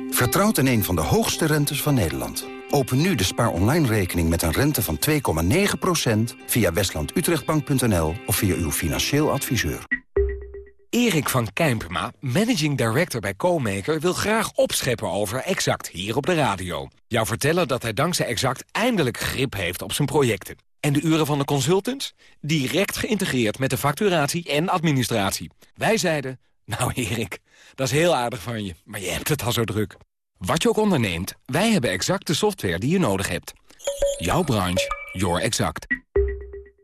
Vertrouwt in een van de hoogste rentes van Nederland. Open nu de spaar online rekening met een rente van 2,9% via westlandutrechtbank.nl of via uw financieel adviseur. Erik van Kijmpema, managing director bij CoMaker... wil graag opscheppen over Exact hier op de radio. Jou vertellen dat hij dankzij Exact eindelijk grip heeft op zijn projecten. En de uren van de consultants? Direct geïntegreerd met de facturatie en administratie. Wij zeiden, nou Erik, dat is heel aardig van je, maar je hebt het al zo druk. Wat je ook onderneemt, wij hebben exact de software die je nodig hebt. Jouw branche, your exact.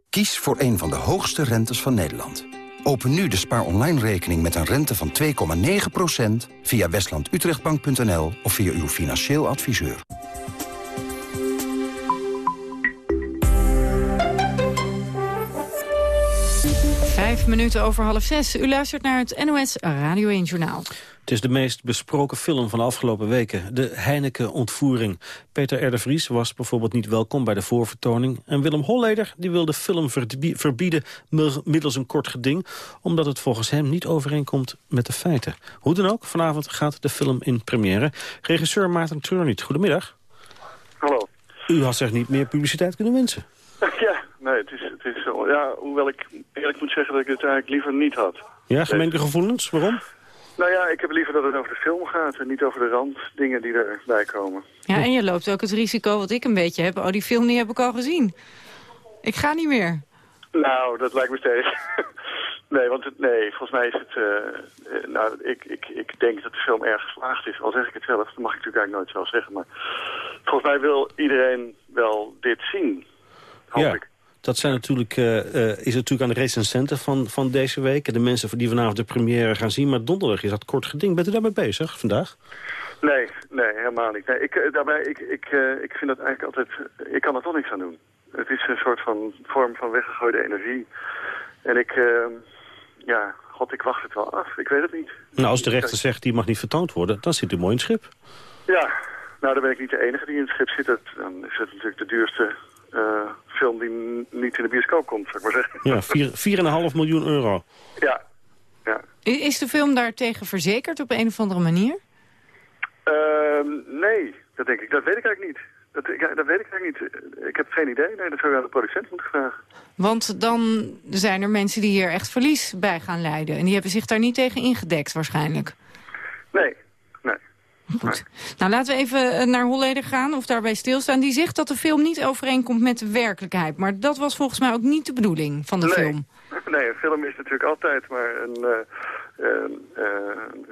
Kies voor een van de hoogste rentes van Nederland. Open nu de spaar online rekening met een rente van 2,9% via westlandutrechtbank.nl of via uw financieel adviseur. Vijf minuten over half zes. U luistert naar het NOS Radio 1 Journaal. Het is de meest besproken film van de afgelopen weken. De Heineken-ontvoering. Peter R. de Vries was bijvoorbeeld niet welkom bij de voorvertoning. En Willem Holleder die wil de film verbieden middels een kort geding... omdat het volgens hem niet overeenkomt met de feiten. Hoe dan ook, vanavond gaat de film in première. Regisseur Maarten Treurniet, goedemiddag. Hallo. U had zich niet meer publiciteit kunnen wensen. <laughs> Ja, nee, het is, het is zo. Ja, hoewel ik eerlijk moet zeggen dat ik het eigenlijk liever niet had. Ja, gemeente gevoelens, waarom? Nou ja, ik heb liever dat het over de film gaat en niet over de randdingen die erbij komen. Ja, en je loopt ook het risico wat ik een beetje heb. Oh, die film die heb ik al gezien. Ik ga niet meer. Nou, dat lijkt me steeds. <laughs> nee, want het, nee, volgens mij is het... Uh, nou, ik, ik, ik denk dat de film erg geslaagd is. Al zeg ik het zelf, dat mag ik natuurlijk eigenlijk nooit zelf zeggen. Maar volgens mij wil iedereen wel dit zien. Hoop ja. ik. Dat zijn natuurlijk, uh, uh, is natuurlijk aan de recensenten van, van deze week. De mensen die vanavond de première gaan zien. Maar donderdag is dat kort geding. Bent u daarmee bezig vandaag? Nee, nee, helemaal niet. Nee, ik, daarbij, ik, ik, uh, ik vind dat eigenlijk altijd... Ik kan er toch niks aan doen. Het is een soort van vorm van weggegooide energie. En ik... ja, god, ik wacht het wel af. Ik weet het niet. Nou, als de rechter zegt die mag niet vertoond worden... dan zit u mooi in het schip. Ja, nou, dan ben ik niet de enige die in het schip zit. Dan is het natuurlijk de duurste film die niet in de bioscoop komt, zou ik maar zeggen. Ja, 4,5 miljoen euro. Ja. ja. Is de film daartegen verzekerd op een of andere manier? Uh, nee, dat denk ik. Dat weet ik eigenlijk niet. Dat, ja, dat weet ik eigenlijk niet. Ik heb geen idee. Nee, dat zou je aan de producent moeten vragen. Want dan zijn er mensen die hier echt verlies bij gaan leiden. En die hebben zich daar niet tegen ingedekt waarschijnlijk. Nee, Goed. Nou, laten we even naar Holleder gaan of daarbij stilstaan. Die zegt dat de film niet overeenkomt met de werkelijkheid. Maar dat was volgens mij ook niet de bedoeling van de nee. film. Nee, een film is natuurlijk altijd maar een, uh, uh,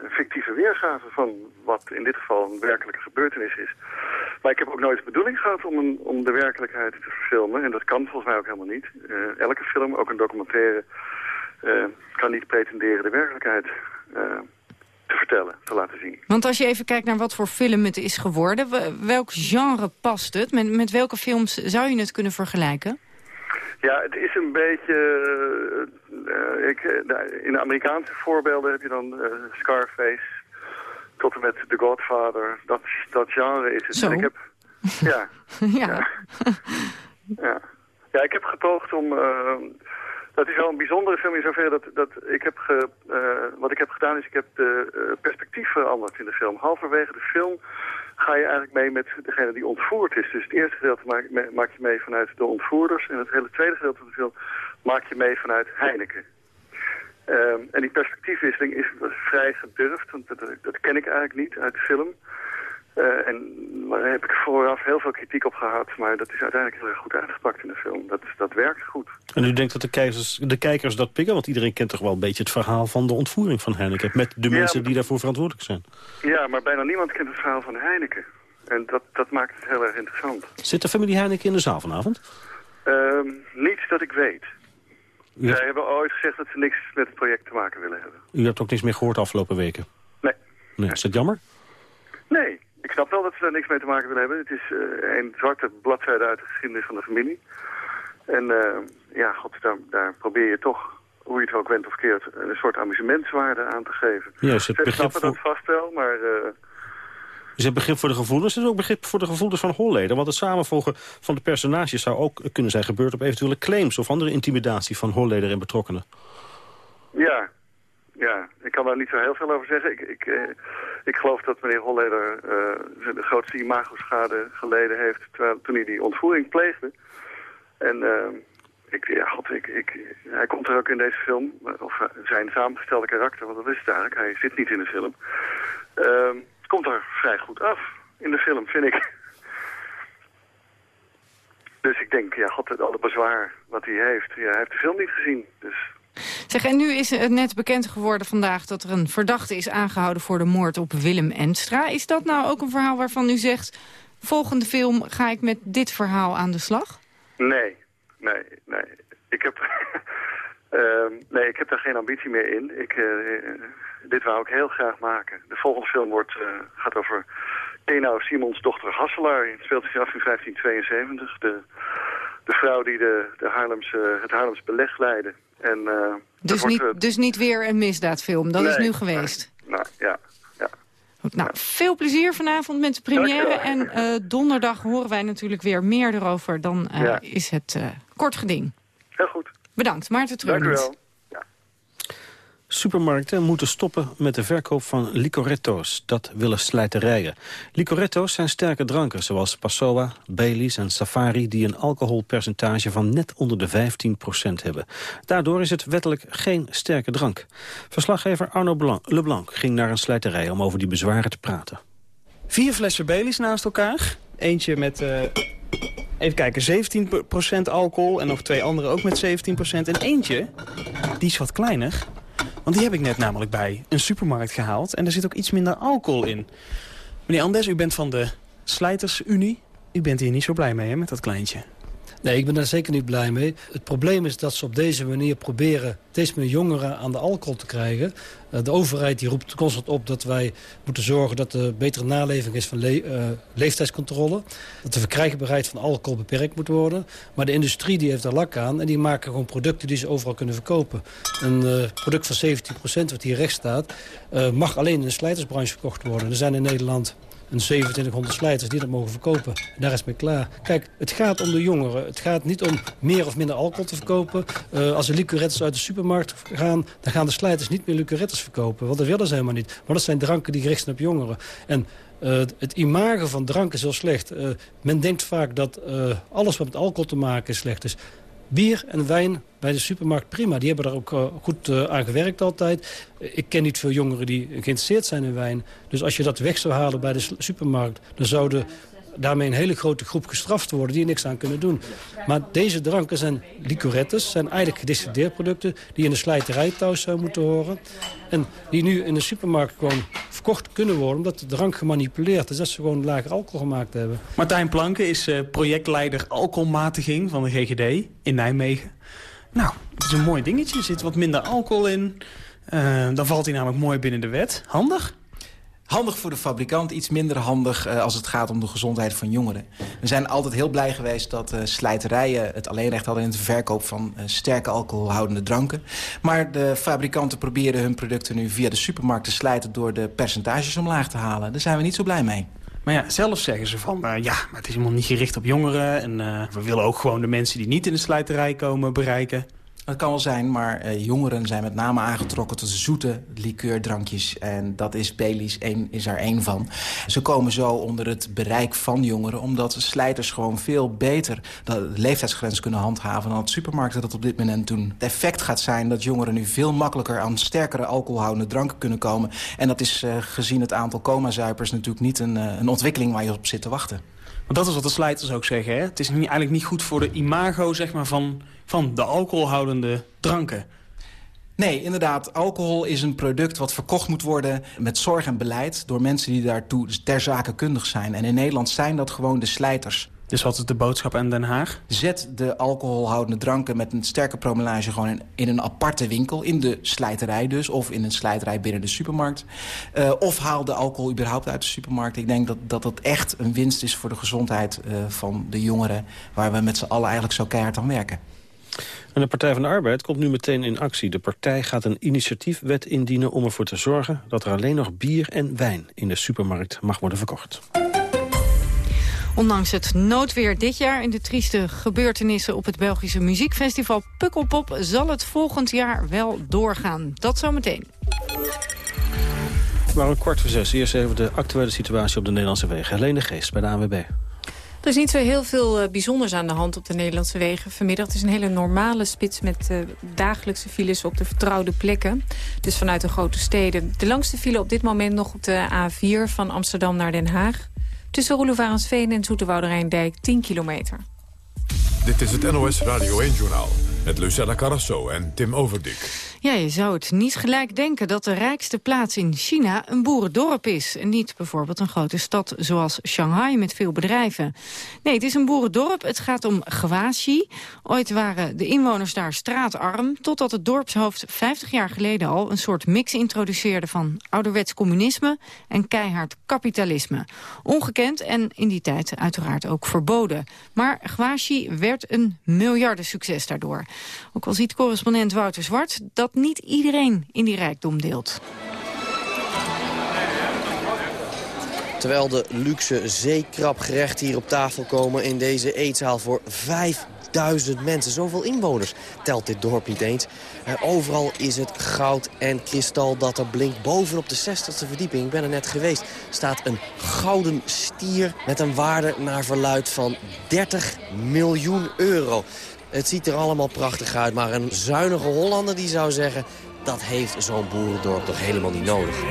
een fictieve weergave van wat in dit geval een werkelijke gebeurtenis is. Maar ik heb ook nooit de bedoeling gehad om, een, om de werkelijkheid te verfilmen. En dat kan volgens mij ook helemaal niet. Uh, elke film, ook een documentaire, kan niet pretenderen de werkelijkheid te vertellen, te laten zien. Want als je even kijkt naar wat voor film het is geworden... welk genre past het? Met, met welke films zou je het kunnen vergelijken? Ja, het is een beetje... Uh, ik, uh, in de Amerikaanse voorbeelden heb je dan uh, Scarface... tot en met The Godfather. Dat, dat genre is het. Zo. En ik heb, <laughs> ja, ja. ja. ja. Ja, ik heb gepoogd om... Dat is wel een bijzondere film in zoverre dat, dat ik heb ge, uh, wat ik heb gedaan is, ik heb de uh, perspectief veranderd in de film. Halverwege de film ga je eigenlijk mee met degene die ontvoerd is. Dus het eerste gedeelte maak, je mee vanuit de ontvoerders en het hele tweede gedeelte van de film maak je mee vanuit Heineken. Um, en die perspectiefwisseling is vrij gedurfd, want dat, dat ken ik eigenlijk niet uit de film. Uh, en daar heb ik vooraf heel veel kritiek op gehad. Maar dat is uiteindelijk heel erg goed uitgepakt in de film. Dat, dat werkt goed. En u denkt dat de kijkers, de kijkers dat pikken? Want iedereen kent toch wel een beetje het verhaal van de ontvoering van Heineken. Met de Ja, mensen die daarvoor verantwoordelijk zijn. Ja, maar bijna niemand kent het verhaal van Heineken. En dat, dat maakt het heel erg interessant. Zit de familie Heineken in de zaal vanavond? Ehm, niets dat ik weet. U Zij hebben ooit gezegd dat ze niks met het project te maken willen hebben. u hebt ook niks meer gehoord de afgelopen weken? Nee. nee. Is dat jammer? Nee, ik snap wel dat ze daar niks mee te maken willen hebben. Het is eh, een zwarte bladzijde uit de geschiedenis van de familie. En eh, ja, god, daar, daar probeer je toch, hoe je het ook went of keert, een soort amusementswaarde aan te geven. Het Ze begrip snappen dat vast wel, maar... eh, Dus je hebt begrip voor de gevoelens. Is ook begrip voor de gevoelens van Holleder. Want het samenvoegen van de personages zou ook kunnen zijn gebeurd... op eventuele claims of andere intimidatie van Holleder en betrokkenen. Ja, ja, ik kan daar niet zo heel veel over zeggen. Ik, ik, eh, ik geloof dat meneer Holleder eh, de grootste imagoschade geleden heeft terwijl, toen hij die ontvoering pleegde. En eh, ik, ja, god, ik, ik, hij komt er ook in deze film, of zijn samengestelde karakter, want dat is het eigenlijk, hij zit niet in de film. Het komt er vrij goed af in de film, vind ik. Dus ik denk, ja, god, alle bezwaar wat hij heeft, ja, hij heeft de film niet gezien. Dus Zeg, en nu is het net bekend geworden vandaag dat er een verdachte is aangehouden voor de moord op Willem Enstra. Is dat nou ook een verhaal waarvan u zegt, volgende film ga ik met dit verhaal aan de slag? Nee, nee, nee. Ik heb, <laughs> Ehm, nee, ik heb daar geen ambitie meer in. Ik, eh, dit wou ik heel graag maken. De volgende film wordt, eh, gaat over Tenau Simons dochter Hasselaar. Het speelt zich af in 1572. De, de vrouw die de, de Haarlemse, het Haarlems beleg leidde. En, eh, Dus wordt, niet, dus niet weer een misdaadfilm, dat is nu geweest. Nou, ja, ja. Goed, nou, veel plezier vanavond met de première. En eh, donderdag horen wij natuurlijk weer meer erover. Dan eh, Ja. is het kort geding. Heel goed. Bedankt, Maarten Dank u wel. Supermarkten moeten stoppen met de verkoop van licoretto's. Dat willen slijterijen. Licoretto's zijn sterke dranken zoals Passoa, Baileys en Safari... die een alcoholpercentage van net onder de 15% hebben. Daardoor is het wettelijk geen sterke drank. Verslaggever Arno Blanc- Leblanc ging naar een slijterij om over die bezwaren te praten. Vier flessen Baileys naast elkaar. Eentje met, eh, even kijken, 17% alcohol. En nog twee andere ook met 17%. En eentje, die is wat kleiner. Want die heb ik net namelijk bij een supermarkt gehaald. En er zit ook iets minder alcohol in. Meneer Andes, u bent van de Slijtersunie. U bent hier niet zo blij mee, hè, met dat kleintje. Nee, ik ben daar zeker niet blij mee. Het probleem is dat ze op deze manier proberen steeds meer jongeren aan de alcohol te krijgen. Eh, de overheid die roept constant op dat wij moeten zorgen dat er betere naleving is van eh, leeftijdscontrole. Dat de verkrijgbaarheid van alcohol beperkt moet worden. Maar de industrie die heeft er lak aan en die maken gewoon producten die ze overal kunnen verkopen. Een eh, product van 17% wat hier rechts staat mag alleen in de slijtersbranche verkocht worden. Er zijn in Nederland een 2700 slijters die dat mogen verkopen. En daar is mee klaar. Kijk, het gaat om de jongeren. Het gaat niet om meer of minder alcohol te verkopen. Eh, als de liquorettes uit de supermarkt gaan... dan gaan de slijters niet meer liquorettes verkopen. Want dat willen ze helemaal niet. Maar dat zijn dranken die gericht zijn op jongeren. En eh, het imago van drank is heel slecht. Eh, men denkt vaak dat alles wat met alcohol te maken is slecht is. Bier en wijn bij de supermarkt prima. Die hebben daar ook eh, goed eh, aan gewerkt altijd. Ik ken niet veel jongeren die geïnteresseerd zijn in wijn. Dus als je dat weg zou halen bij de supermarkt... dan zouden daarmee een hele grote groep gestraft worden... die er niks aan kunnen doen. Maar deze dranken zijn licorettes. zijn eigenlijk gedistilleerde producten... die in de slijterij thuis zouden moeten horen. En die nu in de supermarkt gewoon verkocht kunnen worden... omdat de drank gemanipuleerd is. Dat ze gewoon lager alcohol gemaakt hebben. Martijn Planken is eh, projectleider alcoholmatiging van de GGD in Nijmegen. Nou, het is een mooi dingetje. Er zit wat minder alcohol in. Eh, dan valt hij namelijk mooi binnen de wet. Handig. Handig voor de fabrikant, iets minder handig eh, als het gaat om de gezondheid van jongeren. We zijn altijd heel blij geweest dat eh, slijterijen het alleenrecht hadden in de verkoop van eh, sterke alcoholhoudende dranken. Maar de fabrikanten proberen hun producten nu via de supermarkt te slijten door de percentages omlaag te halen. Daar zijn we niet zo blij mee. Maar ja, zelf zeggen ze van, ja, maar het is helemaal niet gericht op jongeren. En we willen ook gewoon de mensen die niet in de slijterij komen bereiken. Dat kan wel zijn, maar eh, jongeren zijn met name aangetrokken tot zoete liqueurdrankjes. En dat is Baileys één, is er één van. Ze komen zo onder het bereik van jongeren... omdat slijters gewoon veel beter de leeftijdsgrens kunnen handhaven... dan het supermarkten dat op dit moment doen. Het effect gaat zijn dat jongeren nu veel makkelijker... aan sterkere alcoholhoudende dranken kunnen komen. En dat is eh, gezien het aantal coma-zuipers natuurlijk niet een, eh, een ontwikkeling... waar je op zit te wachten. Want dat is wat de slijters ook zeggen. Hè? Het is niet, eigenlijk niet goed voor de imago zeg maar, van, van de alcoholhoudende dranken. Nee, inderdaad. Alcohol is een product wat verkocht moet worden met zorg en beleid... door mensen die daartoe ter zake kundig zijn. En in Nederland zijn dat gewoon de slijters. Dus wat is de boodschap aan Den Haag? Zet de alcoholhoudende dranken met een sterke promillage gewoon in, in, een aparte winkel. In de slijterij dus, of in een slijterij binnen de supermarkt. Uh, of haal de alcohol überhaupt uit de supermarkt. Ik denk dat dat, dat echt een winst is voor de gezondheid uh, van de jongeren... waar we met z'n allen eigenlijk zo keihard aan werken. En de Partij van de Arbeid komt nu meteen in actie. De partij gaat een initiatiefwet indienen om ervoor te zorgen... dat er alleen nog bier en wijn in de supermarkt mag worden verkocht. Ondanks het noodweer dit jaar en de trieste gebeurtenissen op het Belgische muziekfestival Pukkelpop zal het volgend jaar wel doorgaan. Dat zometeen. Maar een kwart voor zes. Eerst even de actuele situatie op de Nederlandse wegen. Helene Geest bij de ANWB. Er is niet zo heel veel uh, bijzonders aan de hand op de Nederlandse wegen vanmiddag. Het is een hele normale spits met uh, dagelijkse files op de vertrouwde plekken. Dus vanuit de grote steden. De langste file op dit moment nog op de A4 van Amsterdam naar Den Haag. Tussen Roelofarensveen en Zoeterwoude Rijndijk 10 kilometer. Dit is het NOS Radio 1-journaal met Lucella Carrasso en Tim Overdik. Ja, je zou het niet gelijk denken dat de rijkste plaats in China een boerendorp is. En niet bijvoorbeeld een grote stad zoals Shanghai met veel bedrijven. Nee, het is een boerendorp. Het gaat om Gwaxi. Ooit waren de inwoners daar straatarm... totdat het dorpshoofd 50 jaar geleden al een soort mix introduceerde... van ouderwets communisme en keihard kapitalisme. Ongekend en in die tijd uiteraard ook verboden. Maar Gwaxi werd een miljardensucces daardoor. Ook al ziet correspondent Wouter Zwart dat niet iedereen in die rijkdom deelt. Terwijl de luxe zeekrabgerechten hier op tafel komen in deze eetzaal voor 5000 mensen. Zoveel inwoners telt dit dorp niet eens. Uh, overal is het goud en kristal dat er blinkt. Bovenop de 60ste verdieping, ik ben er net geweest, staat een gouden stier met een waarde naar verluid van 30 miljoen euro. Het ziet er allemaal prachtig uit, maar een zuinige Hollander die zou zeggen... dat heeft zo'n boerendorp toch helemaal niet nodig.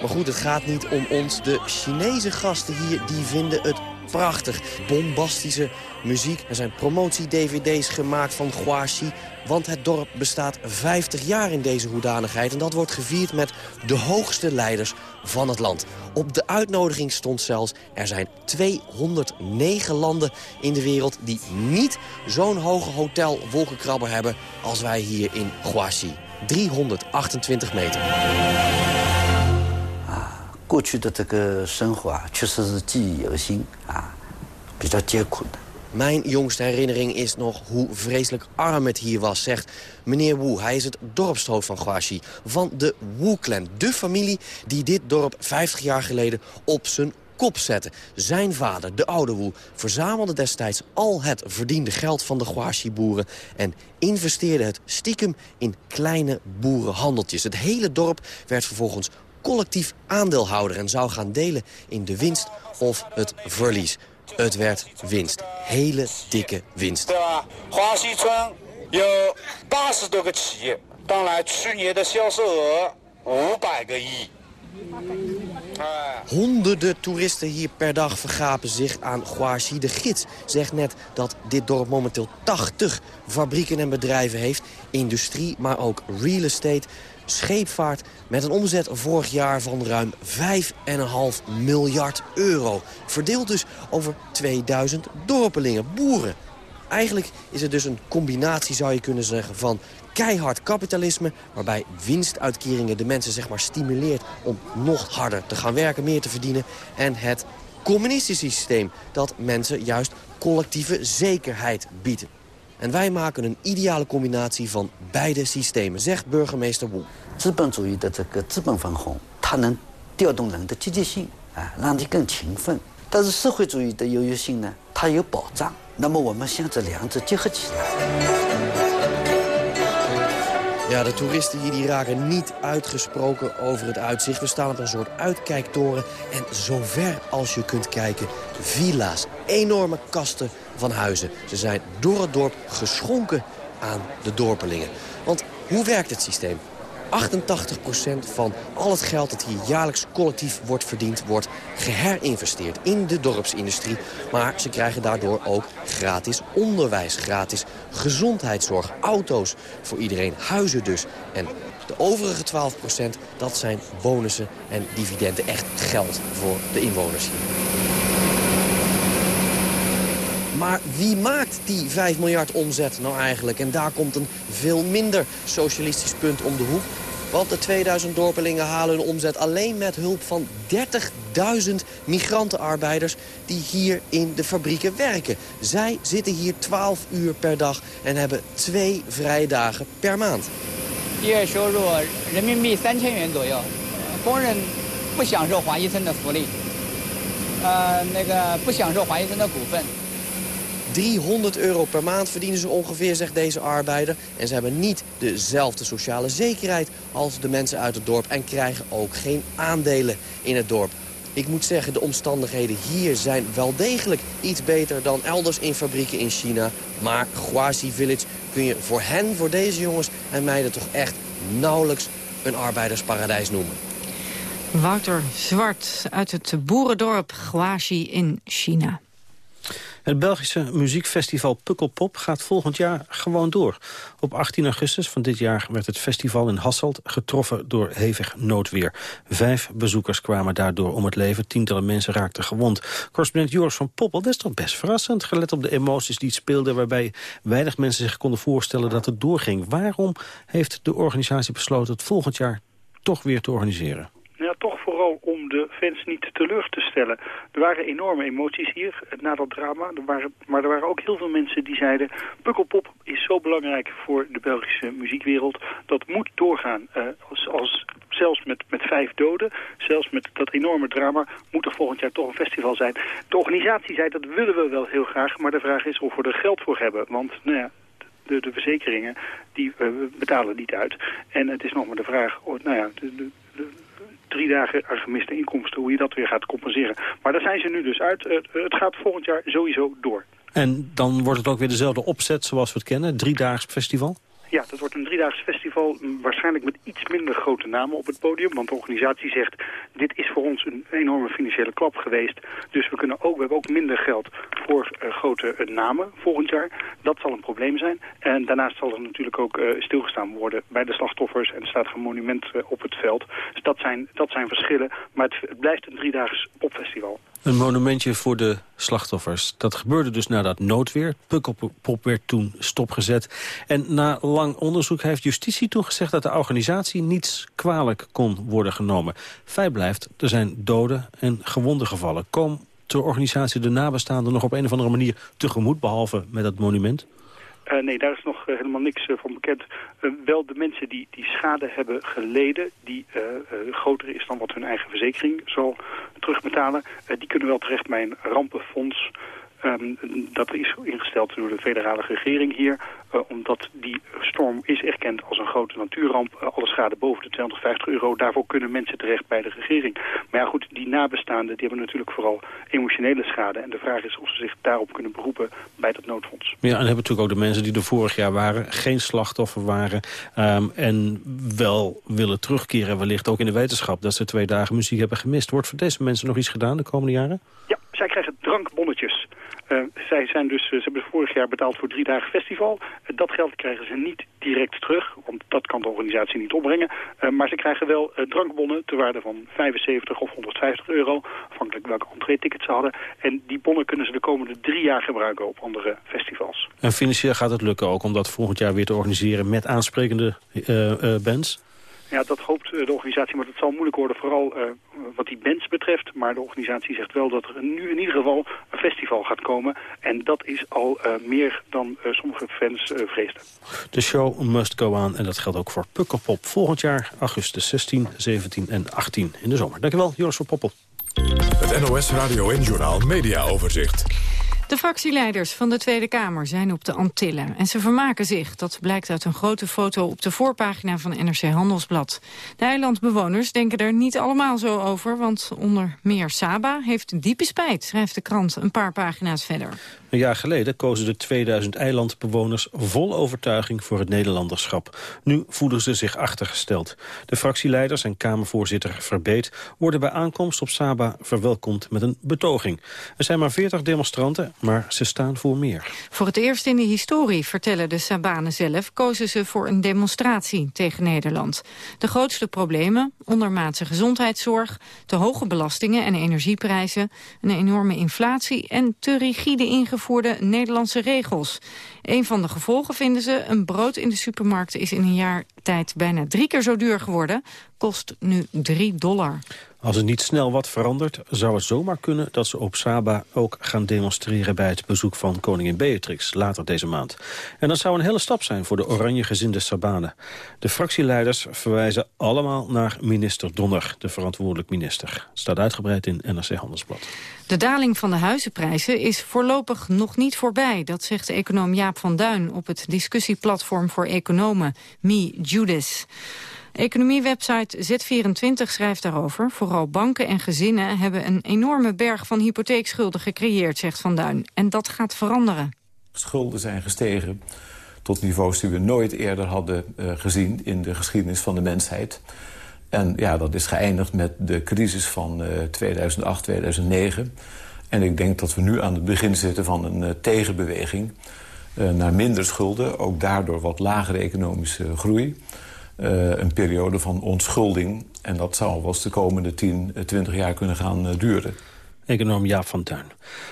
Maar goed, het gaat niet om ons. De Chinese gasten hier die vinden het prachtig. Bombastische muziek. Er zijn promotie-dvd's gemaakt van Huaxi. Want het dorp bestaat 50 jaar in deze hoedanigheid. En dat wordt gevierd met de hoogste leiders van het land. Op de uitnodiging stond zelfs... er zijn 209 landen in de wereld die niet zo'n hoge hotel-wolkenkrabber hebben... als wij hier in Huaxi. 328 meter. 过去的这个生活啊，确实是记忆犹新啊，比较艰苦的。 mijn jongste herinnering is nog hoe vreselijk arm het hier was, zegt meneer Wu. Hij is het dorpshoofd van Guaxi, van de Wu-clan. De familie die dit dorp 50 jaar geleden op zijn kop zette. Zijn vader, de oude Wu, verzamelde destijds al het verdiende geld van de Guaxi-boeren... en investeerde het stiekem in kleine boerenhandeltjes. Het hele dorp werd vervolgens collectief aandeelhouder... en zou gaan delen in de winst of het verlies. Het werd winst. Hele dikke winst. Eh. Honderden toeristen hier per dag vergapen zich aan Guaxi. De gids zegt net dat dit dorp momenteel 80 fabrieken en bedrijven heeft. Industrie, maar ook real estate scheepvaart... met een omzet vorig jaar van ruim 5,5 miljard euro. Verdeeld dus over 2000 dorpelingen, boeren. Eigenlijk is het dus een combinatie, zou je kunnen zeggen, van keihard kapitalisme... waarbij winstuitkeringen de mensen zeg maar stimuleert om nog harder te gaan werken, meer te verdienen... en het communistische systeem dat mensen juist collectieve zekerheid biedt. En wij maken een ideale combinatie van beide systemen, zegt burgemeester Wu. Ja, de toeristen hier die raken niet uitgesproken over het uitzicht. We staan op een soort uitkijktoren en zover als je kunt kijken, villa's. Enorme kasten van huizen. Ze zijn door het dorp geschonken aan de dorpelingen. Want hoe werkt het systeem? 88% van al het geld dat hier jaarlijks collectief wordt verdiend... wordt geherinvesteerd in de dorpsindustrie. Maar ze krijgen daardoor ook gratis onderwijs, gratis gezondheidszorg, auto's voor iedereen, huizen dus. En de overige 12% dat zijn bonussen en dividenden. Echt geld voor de inwoners hier. Maar wie maakt die 5 miljard omzet nou eigenlijk? En daar komt een veel minder socialistisch punt om de hoek. Want de 2000 dorpelingen halen hun omzet alleen met hulp van 30.000 migrantenarbeiders die hier in de fabrieken werken. Zij zitten hier 12 uur per dag en hebben twee vrije dagen per maand. 月收入人民币三千元左右，工人不享受华医生的福利，呃，那个不享受华医生的股份。 300 euro per maand verdienen ze ongeveer, zegt deze arbeider. En ze hebben niet dezelfde sociale zekerheid als de mensen uit het dorp... en krijgen ook geen aandelen in het dorp. Ik moet zeggen, de omstandigheden hier zijn wel degelijk iets beter dan elders in fabrieken in China. Maar Huaxi Village kun je voor hen, voor deze jongens en meiden toch echt nauwelijks een arbeidersparadijs noemen. Wouter Zwart uit het boerendorp Huaxi in China. Het Belgische muziekfestival Pukkelpop gaat volgend jaar gewoon door. Op 18 augustus van dit jaar werd het festival in Hasselt getroffen door hevig noodweer. Vijf bezoekers kwamen daardoor om het leven, tientallen mensen raakten gewond. Correspondent Joris van Poppel, dat is toch best verrassend, gelet op de emoties die speelden... waarbij weinig mensen zich konden voorstellen dat het doorging. Waarom heeft de organisatie besloten het volgend jaar toch weer te organiseren? Om de fans niet teleur te stellen. Er waren enorme emoties hier na dat drama. Er waren, maar er waren ook heel veel mensen die zeiden... Pukkelpop is zo belangrijk voor de Belgische muziekwereld. Dat moet doorgaan. Uh, als, als, zelfs met, met vijf doden, zelfs met dat enorme drama... moet er volgend jaar toch een festival zijn. De organisatie zei dat willen we wel heel graag... maar de vraag is of we er geld voor hebben. Want nou ja, de, de verzekeringen die uh, betalen niet uit. En het is nog maar de vraag, oh, nou ja, de, de, drie dagen gemiste inkomsten, hoe je dat weer gaat compenseren. Maar daar zijn ze nu dus uit. het gaat volgend jaar sowieso door. En dan wordt het ook weer dezelfde opzet zoals we het kennen, driedaags festival? Ja, dat wordt een driedaags festival, waarschijnlijk met iets minder grote namen op het podium. Want de organisatie zegt, dit is voor ons een enorme financiële klap geweest. Dus we, kunnen ook, we hebben ook minder geld voor uh, grote uh, namen volgend jaar. Dat zal een probleem zijn. En daarnaast zal er natuurlijk ook uh, stilgestaan worden bij de slachtoffers. En er staat een monument op het veld. Dus dat zijn, dat zijn verschillen. Maar het, het blijft een driedaags popfestival. Een monumentje voor de slachtoffers. Dat gebeurde dus na dat noodweer. Pukkelpop werd toen stopgezet. En na lang onderzoek heeft justitie toen gezegd... dat de organisatie niets kwalijk kon worden genomen. Feit blijft, er zijn doden en gewonden gevallen. Komt de organisatie de nabestaanden nog op een of andere manier tegemoet... behalve met dat monument? Uh, nee, daar is nog uh, helemaal niks uh, van bekend. wel de mensen die, die schade hebben geleden, die groter is dan wat hun eigen verzekering zal terugbetalen, die kunnen wel terecht bij een rampenfonds. Um, dat is ingesteld door de federale regering hier, uh, omdat die storm is erkend als een grote natuurramp. Uh, alle schade boven de 250 euro, daarvoor kunnen mensen terecht bij de regering. Maar ja goed, die nabestaanden die hebben natuurlijk vooral emotionele schade. En de vraag is of ze zich daarop kunnen beroepen bij dat noodfonds. Ja, en hebben natuurlijk ook de mensen die er vorig jaar waren, geen slachtoffer waren... Um, en wel willen terugkeren, wellicht ook in de wetenschap... dat ze twee dagen muziek hebben gemist. Wordt voor deze mensen nog iets gedaan de komende jaren? Ja, zij krijgen drankbonnetjes. Uh, zij zijn dus, ze hebben vorig jaar betaald voor drie dagen festival. Uh, dat geld krijgen ze niet direct terug, want dat kan de organisatie niet opbrengen. Maar ze krijgen wel drankbonnen ter waarde van 75 of 150 euro, afhankelijk welke entree-tickets ze hadden. En die bonnen kunnen ze de komende drie jaar gebruiken op andere festivals. En financieel gaat het lukken ook om dat volgend jaar weer te organiseren met aansprekende bands? Ja, dat hoopt de organisatie, maar dat zal moeilijk worden, vooral uh, wat die bands betreft. Maar de organisatie zegt wel dat er nu in ieder geval een festival gaat komen. En dat is al uh, meer dan uh, sommige fans vreesden. De show must go on en dat geldt ook voor Pukkelpop. Volgend jaar augustus 16, 17 en 18 in de zomer. Dankjewel, Joris van Poppel. Het NOS Radio en Journaal Media Overzicht. De fractieleiders van de Tweede Kamer zijn op de Antillen. En ze vermaken zich. Dat blijkt uit een grote foto op de voorpagina van NRC Handelsblad. De eilandbewoners denken er niet allemaal zo over... want onder meer Saba heeft diepe spijt, schrijft de krant een paar pagina's verder. Een jaar geleden kozen de 2000 eilandbewoners vol overtuiging voor het Nederlanderschap. Nu voelen ze zich achtergesteld. De fractieleiders en Kamervoorzitter Verbeet worden bij aankomst op Saba verwelkomd met een betoging. Er zijn maar 40 demonstranten, maar ze staan voor meer. Voor het eerst in de historie, vertellen de Sabanen zelf, kozen ze voor een demonstratie tegen Nederland. De grootste problemen, ondermaatse gezondheidszorg, te hoge belastingen en energieprijzen, een enorme inflatie en te rigide ingevoerd de Nederlandse regels. Een van de gevolgen vinden ze, een brood in de supermarkt is in een jaar tijd bijna drie keer zo duur geworden. Kost nu 3 dollar. Als er niet snel wat verandert, zou het zomaar kunnen dat ze op Saba ook gaan demonstreren bij het bezoek van koningin Beatrix later deze maand. En dat zou een hele stap zijn voor de oranje gezinde Sabanen. De fractieleiders verwijzen allemaal naar minister Donner, de verantwoordelijk minister. staat uitgebreid in NRC Handelsblad. De daling van de huizenprijzen is voorlopig nog niet voorbij. Dat zegt econoom Jaap van Duin op het discussieplatform voor economen, Me Judas. Economiewebsite Z24 schrijft daarover. Vooral banken en gezinnen hebben een enorme berg van hypotheekschulden gecreëerd, zegt Van Duin. En dat gaat veranderen. Schulden zijn gestegen tot niveaus die we nooit eerder hadden uh, gezien in de geschiedenis van de mensheid. En ja, dat is geëindigd met de crisis van uh, 2008, 2009. En ik denk dat we nu aan het begin zitten van een uh, tegenbeweging naar minder schulden. Ook daardoor wat lagere economische groei. Uh, een periode van ontschulding. En dat zal wel eens de komende 10, 20 eh, jaar kunnen gaan uh, duren. Econoom Jaap van Tuin.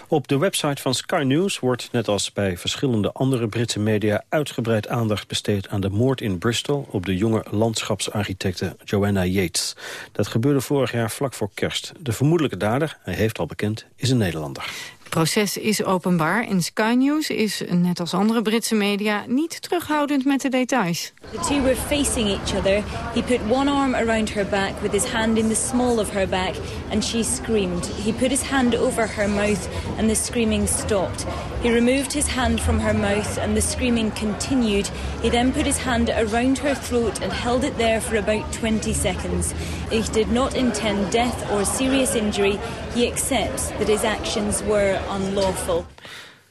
Op de website van Sky News wordt, net als bij verschillende andere Britse media... uitgebreid aandacht besteed aan de moord in Bristol... op de jonge landschapsarchitecte Joanna Yates. Dat gebeurde vorig jaar vlak voor kerst. De vermoedelijke dader, hij heeft al bekend, is een Nederlander proces is openbaar en Sky News is, net als andere Britse media, niet terughoudend met de details. The two were facing each other. He put one arm around her back with his hand in the small of her back and she screamed. He put his hand over her mouth and the screaming stopped. He removed his hand from her mouth and the screaming continued. He then put his hand around her throat and held it there for about 20 seconds. He did not intend death or serious injury. He accepts that his actions were unlawful.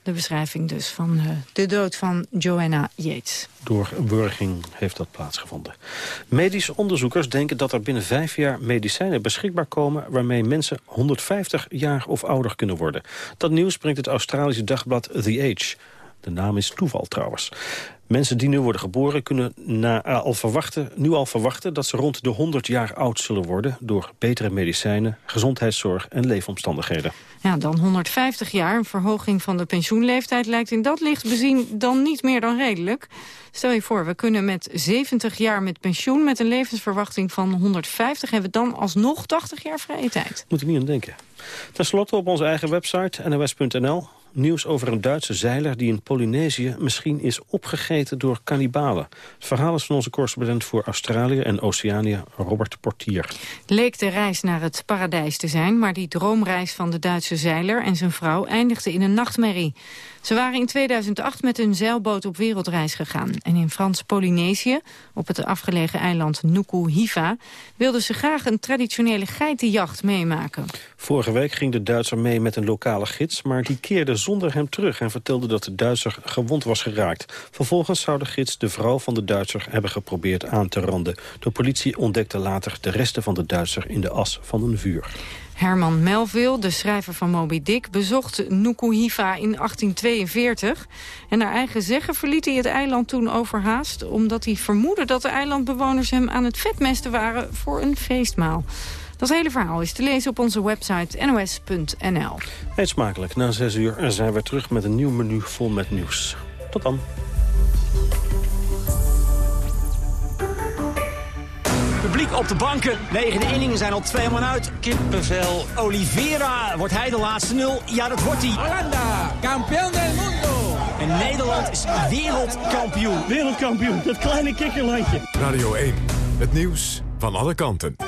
De beschrijving dus van uh, de dood van Joanna Yates. Door wurging heeft dat plaatsgevonden. Medische onderzoekers denken dat er binnen vijf jaar medicijnen beschikbaar komen... waarmee mensen 150 jaar of ouder kunnen worden. Dat nieuws brengt het Australische dagblad The Age. De naam is toeval trouwens. Mensen die nu worden geboren kunnen na, uh, al verwachten, nu al verwachten... dat ze rond de 100 jaar oud zullen worden... door betere medicijnen, gezondheidszorg en leefomstandigheden. Ja, dan 150 jaar. Een verhoging van de pensioenleeftijd lijkt in dat licht bezien dan niet meer dan redelijk. Stel je voor, we kunnen met 70 jaar met pensioen... met een levensverwachting van 150 hebben we dan alsnog 80 jaar vrije tijd. Moet je niet aan denken. Ten slotte op onze eigen website nos.nl Nieuws over een Duitse zeiler die in Polynesië misschien is opgegeten door kannibalen. Het verhaal is van onze correspondent voor Australië en Oceanië, Robert Portier. Leek de reis naar het paradijs te zijn, maar die droomreis van de Duitse zeiler en zijn vrouw eindigde in een nachtmerrie. Ze waren in 2008 met hun zeilboot op wereldreis gegaan. En in Frans-Polynesië, op het afgelegen eiland Nuku Hiva... wilden ze graag een traditionele geitenjacht meemaken. Vorige week ging de Duitser mee met een lokale gids... maar die keerde zonder hem terug en vertelde dat de Duitser gewond was geraakt. Vervolgens zou de gids de vrouw van de Duitser hebben geprobeerd aan te randen. De politie ontdekte later de resten van de Duitser in de as van een vuur. Herman Melville, de schrijver van Moby Dick, bezocht Nuku-Hiva in 1842. En naar eigen zeggen verliet hij het eiland toen overhaast... omdat hij vermoedde dat de eilandbewoners hem aan het vetmesten waren voor een feestmaal. Dat hele verhaal is te lezen op onze website nos.nl. Eet smakelijk. Na zes uur zijn we terug met een nieuw menu vol met nieuws. Tot dan. Publiek op de banken. Negende inningen zijn al twee man uit. Kippenvel. Oliveira. Wordt hij de laatste nul? Ja, dat wordt hij. Holanda, kampioen del mundo. En Nederland is wereldkampioen. Wereldkampioen, dat kleine kikkerlandje. Radio 1, het nieuws van alle kanten.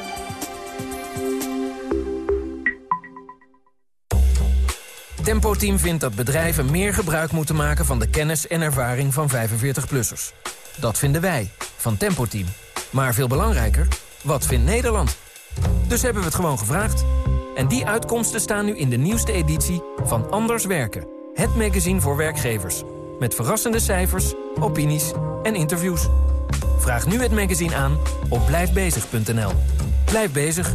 Tempo Team vindt dat bedrijven meer gebruik moeten maken... van de kennis en ervaring van 45-plussers. Dat vinden wij, van Tempo Team. Maar veel belangrijker, wat vindt Nederland? Dus hebben we het gewoon gevraagd. En die uitkomsten staan nu in de nieuwste editie van Anders Werken. Het magazine voor werkgevers. Met verrassende cijfers, opinies en interviews. Vraag nu het magazine aan op blijfbezig.nl. Blijf bezig.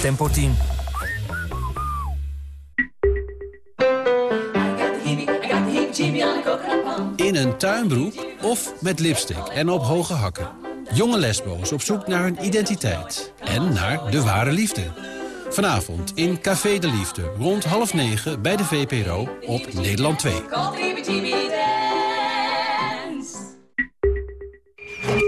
Tempo Team. In een tuinbroek of met lipstick en op hoge hakken. Jonge lesbo's op zoek naar hun identiteit en naar de ware liefde. Vanavond in Café de Liefde, rond half negen bij de VPRO op Nederland 2.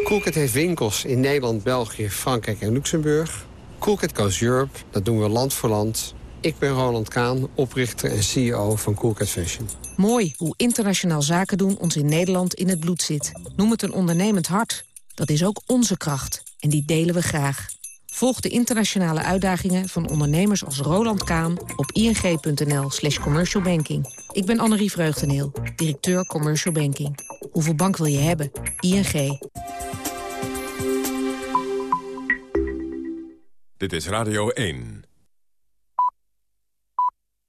Coolcat heeft winkels in Nederland, België, Frankrijk en Luxemburg. Coolcat Goes Europe, dat doen we land voor land. Ik ben Roland Kaan, oprichter en CEO van Coolcat Fashion. Mooi hoe internationaal zaken doen ons in Nederland in het bloed zit. Noem het een ondernemend hart. Dat is ook onze kracht en die delen we graag. Volg de internationale uitdagingen van ondernemers als Roland Kaan op ing.nl slash commercialbanking. Ik ben Annerie Vreugdeneel, directeur Commercial Banking. Hoeveel bank wil je hebben? ING. Dit is Radio 1.